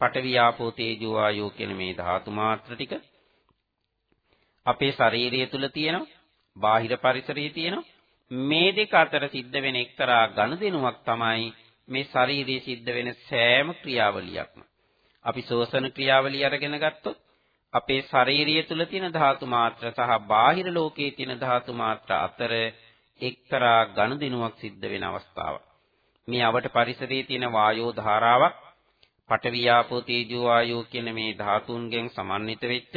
පඨවි ආපෝ තේජෝ ආයෝ කියන මේ ධාතු මාත්‍ර ටික අපේ ශරීරය තුල තියෙනවා. බාහිර පරිසරයේ තියෙනවා. මේ දෙක අතර සිද්ධ වෙන එක්තරා ගනුදෙනුවක් තමයි මේ ශරීරයේ සිද්ධ වෙන සෑම ක්‍රියාවලියක්ම. අපි ශෝෂණ ක්‍රියාවලිය අරගෙන ගත්තොත් අපේ ශාරීරිය තුල තියෙන ධාතු මාත්‍ර සහ බාහිර ලෝකයේ තියෙන ධාතු මාත්‍ර අතර එක්තරා ගනුදෙනුවක් සිද්ධ වෙන අවස්ථාවක්. මේ අවට පරිසරයේ තියෙන වායෝ ධාරාවක් පඨවි ආපෝ තේජෝ වායෝ කියන මේ ධාතුන්ගෙන් සමන්විත වෙච්ච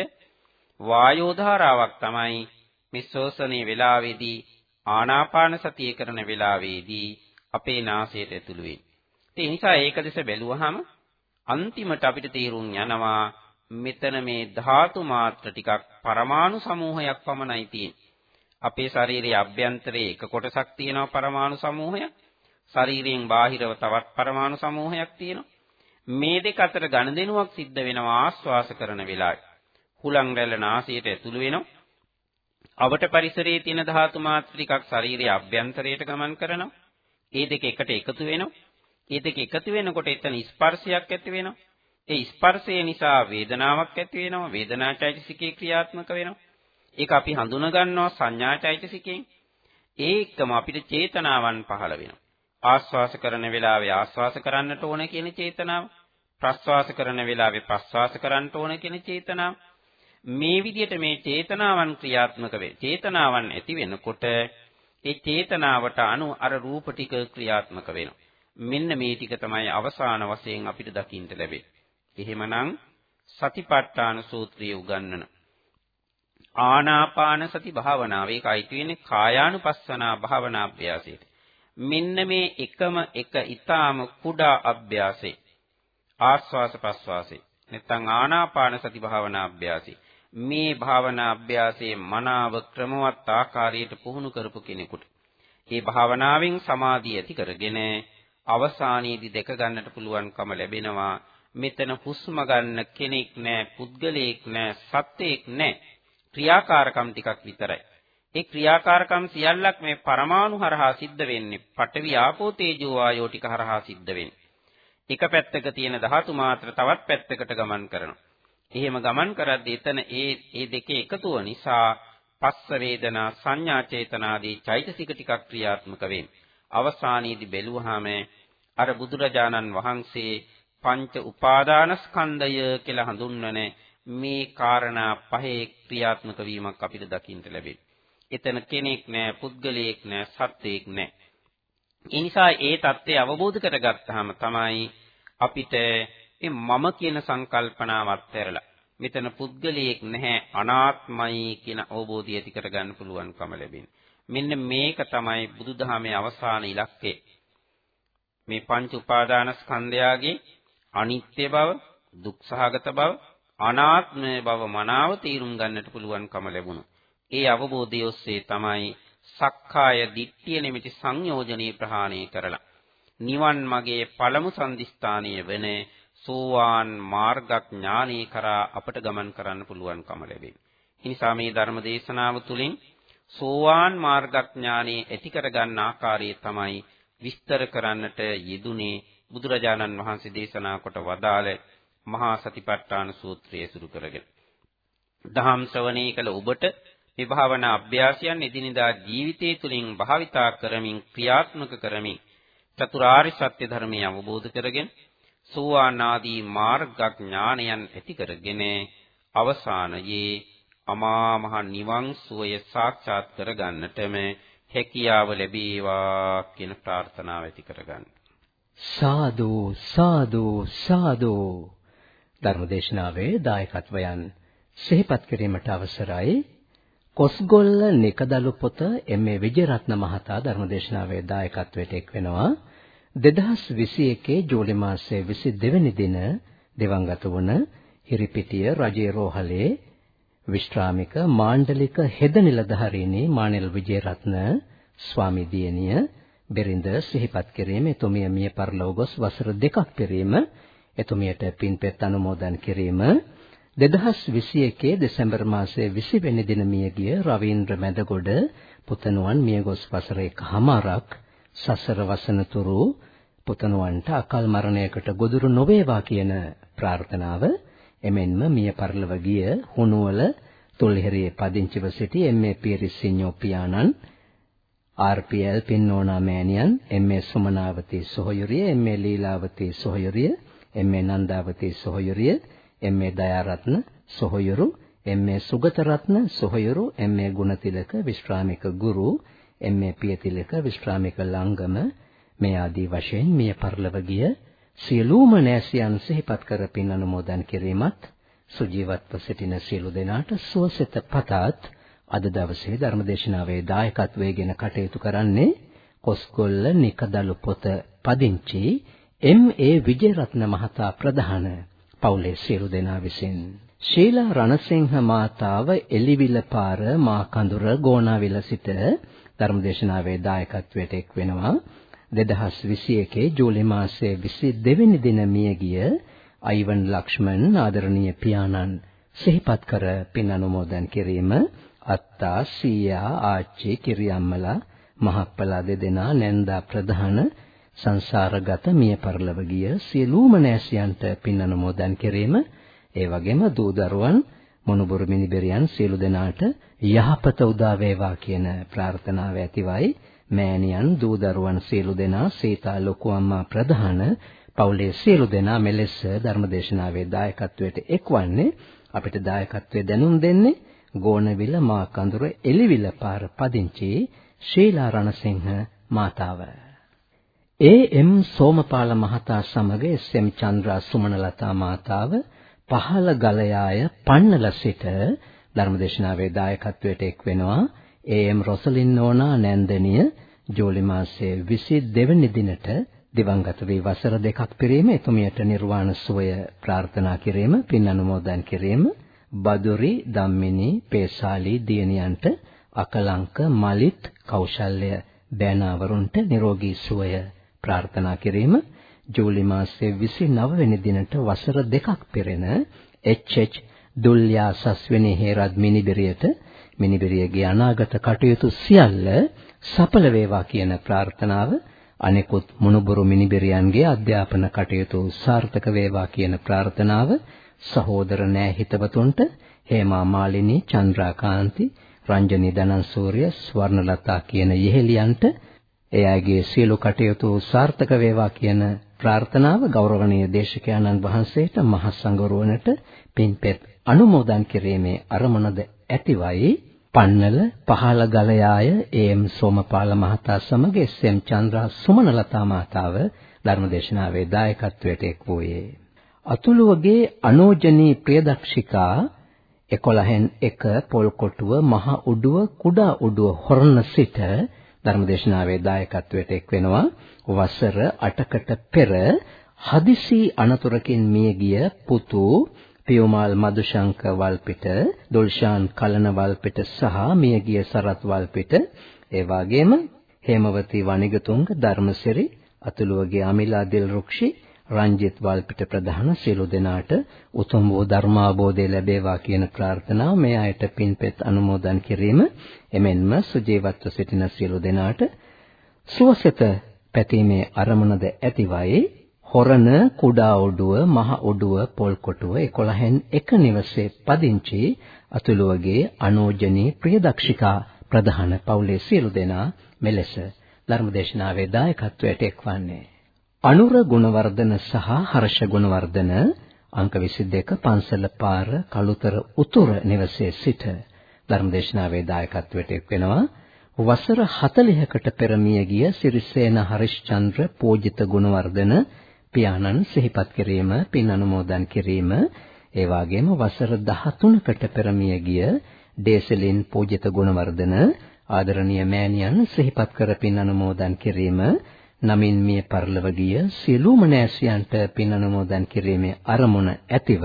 වායෝ ධාරාවක් තමයි මේ ශෝෂණයේ වෙලාවේදී ආනාපාන සතිය කරන වෙලාවේදී අපේ නාසයට ඇතුළු වෙන්නේ. ඒ නිසා ඒක දෙස බැලුවහම අන්තිමට අපිට තේරුම් යනවා මෙතන මේ ධාතු මාත්‍ර ටිකක් පරමාණු සමූහයක් පමණයි තියෙන්නේ. අපේ ශරීරයේ අභ්‍යන්තරයේ එක කොටසක් තියෙනවා පරමාණු සමූහයක්. ශරීරයෙන් බාහිරව තවත් පරමාණු සමූහයක් තියෙනවා. මේ දෙක අතර ගනුදෙනුවක් සිද්ධ වෙනවා ආස්වාස කරන වෙලාවේ. හුලං රැල්ල නාසයට ඇතුළු වෙනවා. අවට පරිසරයේ තියෙන ධාතු මාත්‍ර ටිකක් ශරීරයේ අභ්‍යන්තරයට ගමන් කරනවා. ඒ දෙක එකට එකතු වෙනවා. ඒ දෙක එකතු වෙනකොට එතන ස්පර්ශයක් ඇති වෙනවා. ඒ ස්පර්ශය නිසා වේදනාවක් ඇති වෙනවා. වේදනාචෛතසිකේ ක්‍රියාත්මක වෙනවා. ඒක අපි හඳුනා ගන්නවා සංඥාචෛතසිකෙන්. ඒකම අපිට චේතනාවන් පහළ වෙනවා. ආස්වාස කරන වෙලාවේ ආස්වාස කරන්නට ඕන කියන චේතනාව. ප්‍රස්වාස කරන වෙලාවේ ප්‍රස්වාස කරන්නට ඕන කියන චේතනාව. මේ විදිහට මේ චේතනාවන් ක්‍රියාත්මක වේ. චේතනාවන් ඇති වෙනකොට ඒ චේතනාවට අනු අර රූප ටික ක්‍රියාත්මක වෙනවා. මෙන්න මේ ටික තමයි අවසාන වශයෙන් අපිට දකින්න ලැබෙන්නේ. එහෙමනම් සතිපට්ඨාන සූත්‍රයේ උගන්වන ආනාපාන සති භාවනාව. ඒකයි කියන්නේ කායානුපස්සනා භාවනා අභ්‍යාසයට. මෙන්න මේ එකම එක ඊටාම කුඩා අභ්‍යාසේ ආස්වාස ප්‍රස්වාසේ නැත්නම් ආනාපාන සති භාවනා අභ්‍යාසය. මේ භාවනා අභ්‍යාසයේ මනාව ක්‍රමවත් ආකාරයට පුහුණු කරපු කෙනෙකුට මේ භාවනාවෙන් සමාධිය ඇති කරගෙන අවසානයේදී දැක ගන්නට පුළුවන්කම ලැබෙනවා. මෙතන හුස්ම ගන්න කෙනෙක් නැහැ පුද්ගලයෙක් නැහැ සත්‍යයක් නැහැ ක්‍රියාකාරකම් ටිකක් විතරයි. ඒ ක්‍රියාකාරකම් සියල්ලක් මේ පරමාණු හරහා සිද්ධ වෙන්නේ පඨවි ආපෝ තේජෝ වායෝ ටික හරහා සිද්ධ වෙන්නේ. එක පැත්තක තියෙන ධාතු මාත්‍ර තවත් පැත්තකට ගමන් කරනවා. එහෙම ගමන් කරද්දී එතන ඒ ඒ දෙකේ එකතුව නිසා පස්ස වේදනා සංඥා චේතනාදී චෛතසික ටිකක් ක්‍රියාත්මක වෙන්නේ. අවසානයේදී බැලුවාම අර බුදුරජාණන් වහන්සේ පංච උපාදානස්කන්ධය කියලා හඳුන්වන මේ කාරණා පහේ ක්‍රියාත්මක වීමක් අපිට දකින්න ලැබෙයි. එතන කෙනෙක් නෑ, පුද්ගලයෙක් නෑ, සත්වයෙක් නෑ. ඒ නිසා ඒ தත්ත්වය අවබෝධ කරගත්තාම තමයි අපිට මේ මම කියන සංකල්පනාව අත්හැරලා මෙතන පුද්ගලයෙක් නැහැ අනාත්මයි කියන අවබෝධය ඇති කරගන්න පුළුවන්කම ලැබෙන්නේ. මෙන්න මේක තමයි බුදුදහමේ අවසාන ඉලක්කය. මේ පංච උපාදාන ස්කන්ධයාගේ අනිත්‍ය බව, දුක්සහගත බව, අනාත්ම බව මනාව තේරුම් ගන්නට පුළුවන්කම ලැබුණා. ඒ අවබෝධය ඔස්සේ තමයි සක්කාය දිට්ඨිය නිමිති සංයෝජනේ ප්‍රහාණය කරලා නිවන් මගේ පළමු සම්දිස්ථානීය වෙන සෝවාන් මාර්ගඥානී කරා අපට ගමන් කරන්න පුළුවන්කම ලැබෙයි. ඒ නිසා මේ ධර්ම දේශනාව තුළින් සෝවාන් මාර්ගඥානෙ ඇති කරගන්න ආකාරය තමයි විස්තර කරන්නට යෙදුනේ බුදුරජාණන් වහන්සේ දේශනා කොට වදාළ මහා සතිපට්ඨාන සූත්‍රය සුරු කරගෙන. දහම් ශ්‍රවණී කළ ඔබට මේ භාවනා අභ්‍යාසයන් එදිනදා ජීවිතය තුළින් භාවිතා කරමින් ක්‍රියාත්මක කරමින් චතුරාර්ය සත්‍ය ධර්මය අවබෝධ කරගෙන සෝවාන් ආදී මාර්ගඥානයන් ඇති කරගෙන අවසානයේ අමා මහ නිවන් සුවය සාක්ෂාත් කරගන්නටම හැකියාව ලැබේවා කියන ප්‍රාර්ථනාව ඇති කරගන්න. සාදු සාදු සාදු ධර්මදේශනාවේ දායකත්වයන් සිහිපත් කිරීමට අවසරයි කොස්ගොල්ල නිකදලු පොත එම්.ඒ. විජයරත්න මහතා ධර්මදේශනාවේ දායකත්වයට එක් වෙනවා 2021 ජූලි මාසයේ 22 වෙනි දින දිවංගත වුණ හිරිපිටිය රජේ රෝහලේ විශ්‍රාමික මාණ්ඩලික හෙද නිලධාරීනි මානෙල් විජේරත්න ස්වාමී දියණිය බෙරිඳ සිහිපත් කිරීම එතුමිය මිය පරලොව ගොස් වසර දෙකක් පෙරීම එතුමියට පින්පෙත් අනුමෝදන් කිරීම 2021 දෙසැම්බර් මාසයේ 20 වෙනි දින මියගිය රවීන්ද්‍ර මැදගොඩ පුතණුවන් මියගොස් වසර එකහමාරක් සසර වසනතුරු පුතණුවන්ට අකල් මරණයකට ගොදුරු නොවේවා කියන ප්‍රාර්ථනාව එමෙන්ම මිය පරලව ගිය හුණුවල තුල්හෙරියේ පදිංචිව සිටි එම්.ඒ. පීරිසිඤ්ඤෝ පියාණන් ආර්.පී.එල්. පින්නෝනා මෑණියන් එම්.ඒ. සුමනාවතී සොහයුරිය එම්.ඒ. ලීලාවතී සොහයුරිය එම්.ඒ. නන්දාවතී සොහයුරිය එම්.ඒ. දයාරත්න සොහයුරු එම්.ඒ. සුගතරත්න සොහයුරු එම්.ඒ. ගුණතිලක විශ්‍රාමික ගුරු එම්.ඒ. පියතිලක විශ්‍රාමික ලංගම මේ ආදී වශයෙන් මිය පරලව ගිය සියලුම නෑසියන් සිහිපත් කර පින් අනුමෝදන් කිරීමත් සුජීවත්ව සිටින සියලු දෙනාට සුවසෙත පතාත් අද දවසේ ධර්මදේශනාවේ දායකත්වයෙන් කටයුතු කරන්නේ කොස්කොල්ල නිකදලු පොත පදිංචි එම්.ඒ. විජේරත්න මහතා ප්‍රධාන පවුලේ සියලු දෙනා විසින් ශීලා රණසිංහ මාතාව එලිවිල පාර මා කඳුර ගෝනාවිල සිට ධර්මදේශනාවේ දායකත්වයට එක් වෙනවා 2021 ජූලි මාසයේ 22 වෙනි දින මියගිය අයිවන් ලක්ෂ්මන් ආදරණීය පියාණන් සිහිපත් කර පින් අනුමෝදන් කිරීම අත්තා සීයා ආච්චි කිරියම්මලා මහප්පලා දෙදෙනා නැන්දා ප්‍රධාන සංසාරගත මිය පරලව ගිය සියලුම නෑසියන්ට පින් අනුමෝදන් කිරීම ඒ වගේම දූ දරුවන් මොනුබුරු මිනිබෙරියන් සියලු දෙනාට යහපත උදා වේවා කියන ප්‍රාර්ථනාව ඇතිවයි මෑණියන් දූ දරුවන් සියලු දෙනා සීතා ලොකු අම්මා ප්‍රධාන පවුලේ සියලු දෙනා මෙලෙස ධර්මදේශනාවේ දායකත්වයට එක්වන්නේ අපිට දායකත්වයේ දැනුම් දෙන්නේ ගෝණවිල මා කඳුර එලිවිල පාර පදිංචි ශීලා රණසිංහ මාතාව. A M. සෝමපාල මහතා සමග එස්.එම්. චන්ද්‍රා සුමනලතා මාතාව පහළ ගලයාය පන්නල සිට ධර්මදේශනාවේ දායකත්වයට එක් වෙනවා ඒ.එම්. රොසලින් නෝනා නැන්දනිය ජූලි මාසයේ 22 වෙනි දිනට දිවංගත වී වසර දෙකක් පිරීම එතුමියට නිර්වාණ සුවය ප්‍රාර්ථනා කිරීම පින් අනුමෝදන් කිරීම බදුරි ධම්මිනී පේසාලි දියණියන්ට අකලංක මලිත් කෞශල්‍ය බෑනාවරුන්ට නිරෝගී සුවය ප්‍රාර්ථනා කිරීම ජූලි මාසයේ 29 වෙනි දිනට වසර දෙකක් පෙරෙන එච්.එච්. දුල්යා සස්වෙනි හේරත් මිනිබිරියට මිනිබිරියගේ අනාගත කටයුතු සියල්ල සඵල වේවා කියන ප්‍රාර්ථනාව අනෙකුත් මුණුබුරු මිනිබිරියන්ගේ අධ්‍යාපන කටයුතු සාර්ථක වේවා කියන ප්‍රාර්ථනාව සහෝදර නෑ හිතවතුන්ට හේමා මාලිනී චන්ද්‍රාකාන්ති රංජනී දනන්සූර්ය ස්වර්ණලතා කියන යෙහෙලියන්ට ඒ අයගේ සියලු කටයුතු සාර්ථක වේවා කියන ප්‍රාර්ථනාව ගෞරවනීය දේශකයන්න් වහන්සේට මහ සංඝරුවනට පින්පෙත් අනුමෝදන් කිරීමේ අරමුණද ඇතිවයි පන්නල පහළ ගලයාය ඒ.එම්. සෝමපාල මහතා සමග එස්.එම්. චන්ද්‍රා සුමනලතා මහතාව ධර්මදේශනාවේ දායකත්වයට එක් වූයේ. අතුලුවගේ අනෝජනී ප්‍රියදක්ෂිකා 11න් 1 පොල්කොටුව මහ උඩුව කුඩා උඩුව හොරණ සිට ධර්මදේශනාවේ දායකත්වයට එක් වෙනවා. වසර 8කට පෙර හදිසි අනතුරකින් මිය ගිය පුතු පියුමාල් මදුශංක වල්පිට, දුල්ෂාන් කලන වල්පිට සහ මියගිය සරත් වල්පිට, ඒ වගේම හේමවති වනිගතුංග ධර්මසිරි, අතුලුවගේ අමිලා දිල්රුක්ෂි, රංජිත් වල්පිට ප්‍රධාන සියලු දෙනාට උතුම් වූ ධර්මාබෝධය ලැබේවා කියන ප්‍රාර්ථනාව මේ අයට පින්පෙත් අනුමෝදන් කිරීම. එමෙන්ම සුජීවත්ව සිටින සියලු දෙනාට සුවසත පැතීමේ අරමුණද ඇතිවයි. හොරණ කුඩා ඔඩුව මහ ඔඩුව පොල්කොටුව 11න් එක නිවසේ පදිංචි අතුලුවගේ අනෝජනී ප්‍රියදක්ෂිකා ප්‍රධාන පවුලේ සියලු දෙනා මෙලෙස ධර්මදේශනාවේ දායකත්වයට එක්වන්නේ. අනුර ගුණවර්ධන සහ හර්ෂ ගුණවර්ධන අංක 22 පන්සල පාර කළුතර උතුර නිවසේ සිට ධර්මදේශනාවේ දායකත්වයට එක් වෙනවා. වසර 40කට පෙර මිය ගිය සිරිසේන හරිශ්චන්ද්‍ර පූජිත ගුණවර්ධන පියාණන් සිහිපත් කිරීම පින් අනුමෝදන් කිරීම ඒ වගේම වසර 13කට පෙර මිය ගිය ඩේසලින් පූජිත ගුණවර්ධන ආදරණීය මෑණියන් සිහිපත් කර පින් අනුමෝදන් කිරීම නමින් මිය පරලව ගිය සියලුම නෑසියන්ට පින් අනුමෝදන් කිරීමේ අරමුණ ඇතිව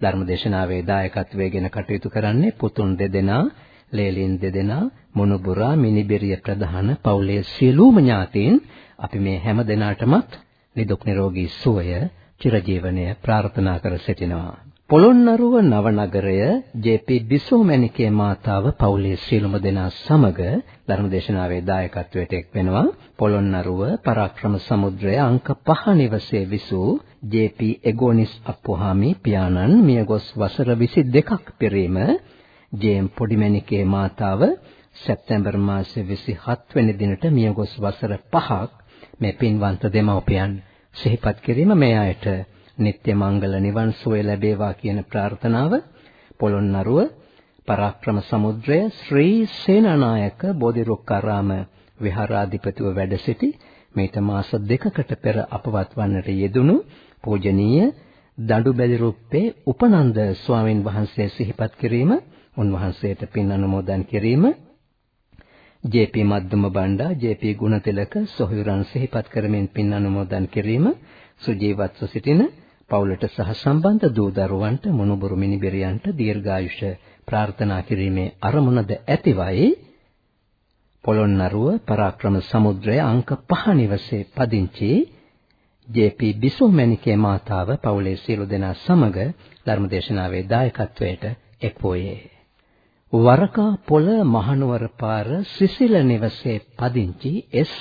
ධර්මදේශනාවේ දායකත්වයෙන් කටයුතු කරන්නේ පුතුන් දෙදෙනා ලේලින් දෙදෙනා මොනුබුරා මිනිබෙරිය ප්‍රධාන පවුලේ සියලුම ඥාතීන් අපි මේ හැම දෙනාටමත් නිදුක් නිරෝගී සුවය චිරජීවනය ප්‍රාර්ථනා කර සිටිනවා. පොළොන්නරුව නවනගරය ජේ.පී. බිසෝමැණිකේ මාතාව පවුලේ සියලුම දෙනා සමග ධර්මදේශනාවේ දායකත්වයට එක් වෙනවා. පොළොන්නරුව පරාක්‍රම සමුද්‍රය අංක 5 නිවසේ විසූ ජේ.පී. එගෝනිස් අප්පුහාමි පියාණන් මියගොස් වසර 22ක් පෙරීම ජේ.එම්. පොඩිමැණිකේ මාතාව සැප්තැම්බර් මාසයේ 27 වෙනි දිනට මියගොස් වසර 5ක් මේ පින්වන්ත දෙමව්පියන් සිහිපත් කිරීම මේ අයට නিত্য මංගල නිවන් සුවය ලැබේවා කියන ප්‍රාර්ථනාව පොළොන්නරුව පරාක්‍රම සමුද්‍රය ශ්‍රී සේනානායක බෝධිරුක්කාරාම විහාරාධිපතිව වැඩ සිටි මේත මාස දෙකකට පෙර අපවත් වන්නට යෙදුණු පූජනීය දඬුබැලිරුප්පේ උපනන්ද ස්වාමින් වහන්සේ සිහිපත් කිරීම උන්වහන්සේට පින් අනුමෝදන් කිරීම J P. Madduma Banda J P. Gunathilaka සොහොයුරන් සිහිපත් කරමින් පින් අනුමෝදන් කිරීම සුජීවත්ව සිටින පවුලට සහ සම්බන්ධ දූ දරුවන්ට මොනුබුරු මිනිබිරියන්ට දීර්ඝායුෂ ප්‍රාර්ථනා කිරීමේ අරමුණද ඇතිවයි. පොළොන්නරුව පරාක්‍රම සමුද්‍රය අංක 5 නිවසේ පදිංචි ජේ.පී. බිසෝමැණිකේ මාතාව පවුලේ සියලු දෙනා සමග ධර්මදේශනාවේ දායකත්වයට එක් වූයේ වරකා පොළ මහනුවර පාර සිසිල නිවසේ පදිංචි එස්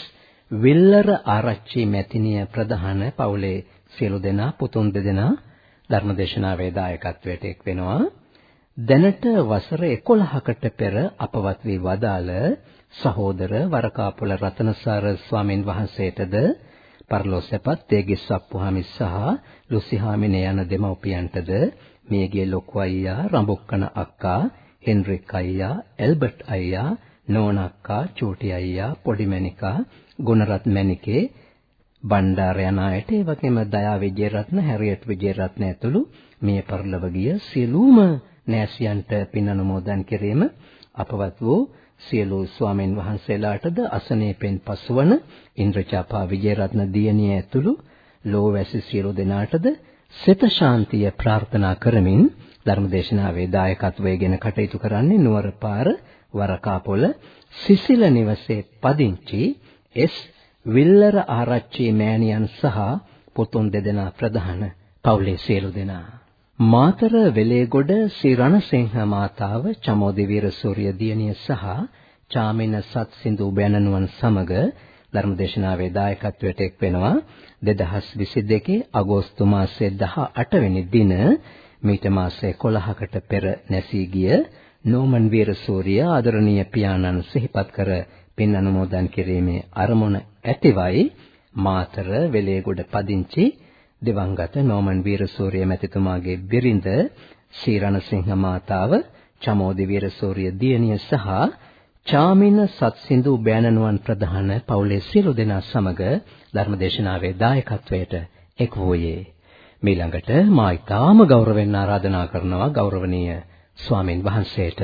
විල්ලර ආරච්චි මැතිණිය ප්‍රධාන පවුලේ සියලු දෙනා පුතුන් දෙදෙනා ධර්මදේශනාවේ දායකත්වයට එක් වෙනවා. දැනට වසර 11කට පෙර අපවත් වී වදාළ සහෝදර වරකාපොළ රතනසාර ස්වාමින් වහන්සේටද පරලෝසෙපත් තේගිස්සප්පුහාමි සහ ලුසිහාමිනේ යන දෙමව්පියන්ටද මියගිය ලොකු අයියා රඹුක්කන අක්කා හෙන්රික් අයියා, ඇල්බර්ට් අයියා, නෝන අක්කා, චූටි අයියා, පොඩි මැනිකා, ගුණරත් මැනිකේ බණ්ඩාර යන අයට ඒ වගේම දයා විජේරත්න, හැරියට් විජේරත්න ඇතුළු මේ පරිලව ගිය සියලුම නෑසියන්ට පින් අනුමෝදන් කිරීම අපවත් වූ සියලු ස්වාමීන් වහන්සේලාටද අසනීපෙන් පසුවන ඉන්ද්‍රචාපා විජේරත්න දියණිය ඇතුළු ලෝවැසි සියලු දෙනාටද සිත ශාන්තිය ප්‍රාර්ථනා කරමින් ධර්මදේශනාවේ දායකත්වයෙන් කටයුතු කරන්නේ නුවරපාර වරකාපොළ සිසිල නිවසේ පදිංචි එස් විල්ලර ආරච්චි මෑණියන් සහ පුතුන් දෙදෙනා ප්‍රධාන පවුලේ සියලු දෙනා. මාතර වෙලේගොඩ ශ්‍රී රණසිංහ මාතාව චමෝදිවීර සූර්ය දියණිය සහ චාමින සත්සින්දු බැනනුවන් සමග ධර්මදේශනාවේ දායකත්වයට එක් වෙනවා. 2022 අගෝස්තු මාසයේ 18 වෙනි දින මීට මාසයේ 11කට පෙර නැසී ගිය නෝමන් වීරසූරිය ආදරණීය පියාණන් සිහිපත් කර පින් අනුමෝදන් කිරීමේ අරමුණ ඇතිවයි. මාතර වෙලේගොඩ පදිංචි දිවංගත නෝමන් වීරසූරිය මැතිතුමාගේ බිරිඳ ශීරණසිංහ මාතාව චමෝදි වීරසූරිය දියණිය සහ චාමින සත්සින්දු බෑනනුවන් ප්‍රධාන පවුලේ සියලු දෙනා සමග ධර්මදේශනාවේ දායකත්වයට එක් වූයේ. මීළඟට මා ඊටාම ගෞරවයෙන් ආරාධනා කරනවා ගෞරවනීය ස්වාමින් වහන්සේට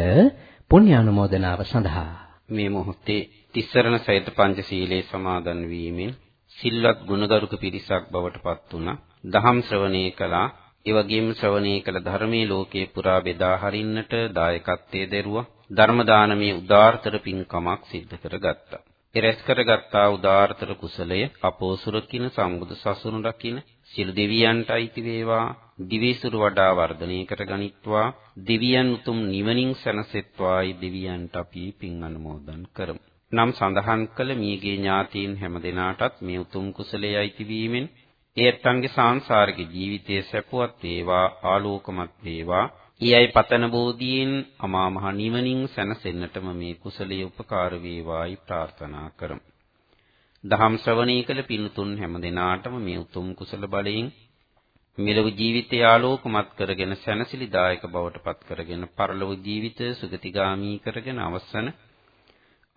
පුණ්‍යානුමෝදනාව සඳහා මේ මොහොතේ තිස්සරණ සහිත පංචශීලයේ සමාදන් වීමෙන් සිල්වත් ගුණගරුක පිරිසක් බවට පත් වුණා. දහම් ශ්‍රවණය කළා. ඒ වගේම ශ්‍රවණය කළ ධර්මයේ ලෝකේ පුරා බෙදා හරින්නට දායකත්වයේ දරුවා. ධර්ම දානමේ උදාාරතර පින්කමක් සිද්ධ කරගත්තා. ඒ රැස් කරගත්තා උදාාරතර කුසලය අපෝ සුරකින්න සම්බුදු සසුන රකින්න සියලු දෙවියන්ට අයිති වේවා දිවිසුරු වඩා වර්ධනය කරගනිත්වා. දෙවියන් උතුම් නිවනින් සැනසෙත්වායි දෙවියන්ට අපි පින් අනුමෝදන් කරමු. නම් සඳහන් කළ මියගේ ඥාතීන් හැම දිනාටත් මේ උතුම් කුසලයේ අයිති වීමෙන් ඒත්තන්ගේ සාංශාරික ජීවිතයේ සැපවත් වේවා ආලෝකමත් වේවා. ඊයයි පතන බෝධියෙන් අමා මහ නිවනින් සැනසෙන්නටම මේ කුසලයේ උපකාර වේවායි ප්‍රාර්ථනා කරමු. දහම් ශ්‍රවණී කළ පින්තුන් හැම දිනාටම මේ උතුම් කුසල බලයෙන් මෙලොව ජීවිතය ආලෝකමත් කරගෙන සැනසිලිදායක බවට පත් කරගෙන පරලොව ජීවිතය සුගතිගාමී කරගෙන අවසන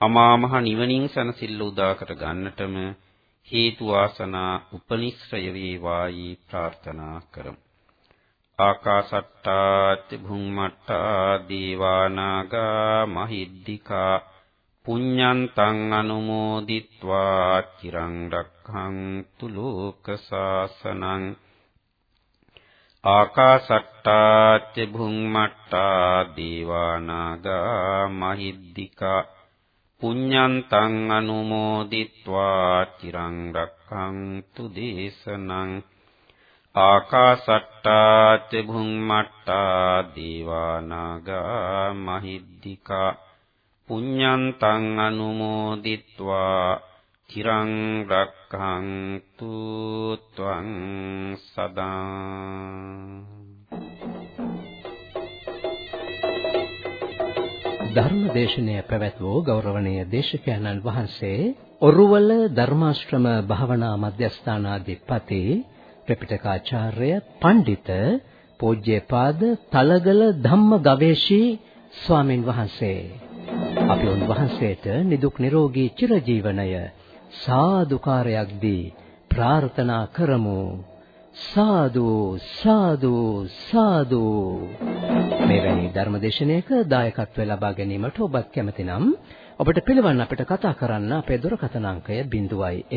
අමා මහ නිවනින් සැනසෙල්ල උදා කර ගන්නටම හේතු වාසනා උපනිශ්‍රය වේවායි ප්‍රාර්ථනා කරමු. ආකාසට්ටා භුම්මට්ටා දීවානාගා මහිද්దికා පුඤ්ඤන්තං අනුමෝදිත්වා චිරං රක්ඛන්තු ලෝක සාසනං ආකාසට්ටා චුම්මට්ටා දීවානාගා මහිද්దికා පුඤ්ඤන්තං අනුමෝදිත්වා චිරං රක්ඛන්තු දේශනං ආකාසට්ටා චුම්මට්ටා දීවානාගා මහිද්దికා පුඤ්ඤන්තං අනුමෝදිත්වා චිරං රක්ඛන්තු ත්වං සදා ධර්මදේශනය පැවැත්වූ ගෞරවනීය දේශකයන්න් වහන්සේ ඔරුවල ධර්මාශ්‍රම භාවනා මධ්‍යස්ථානාධිපති ත්‍රිපිටකාචාර්ය පඬිත පූජ්‍යපාද තලගල ධම්ම ගවේෂී ස්වාමින් වහන්සේ. අපි උන්වහන්සේට නිදුක් නිරෝගී චිරජීවනය සාදුකාරයක් දී ප්‍රාර්ථනා කරමු. සාදු සාදු සාදු. මෙවැනි ධර්මදේශනයක දායකත්වය ලබා ගැනීමට ඔබත් කැමති නම් ඔබට පිළිවන් අපිට කතා කරන්න අපේ දුරකථන අංකය 0112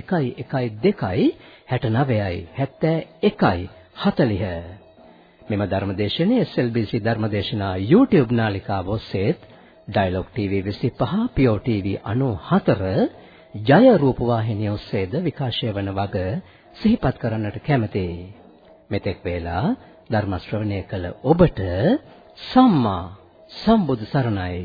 69යි 71යි 40 මෙම ධර්මදේශනයේ SLBC ධර්මදේශනා YouTube නාලිකාව ඔස්සේත් ඩයලොග් TV 25 PO TV 94 ජය රූපවාහිනිය ඔස්සේද විකාශය වන වග සිහිපත් කරන්නට කැමැතේ. මෙතෙක් වේලා ධර්ම ශ්‍රවණය කළ ඔබට සම්මා සම්බුදු සරණයි.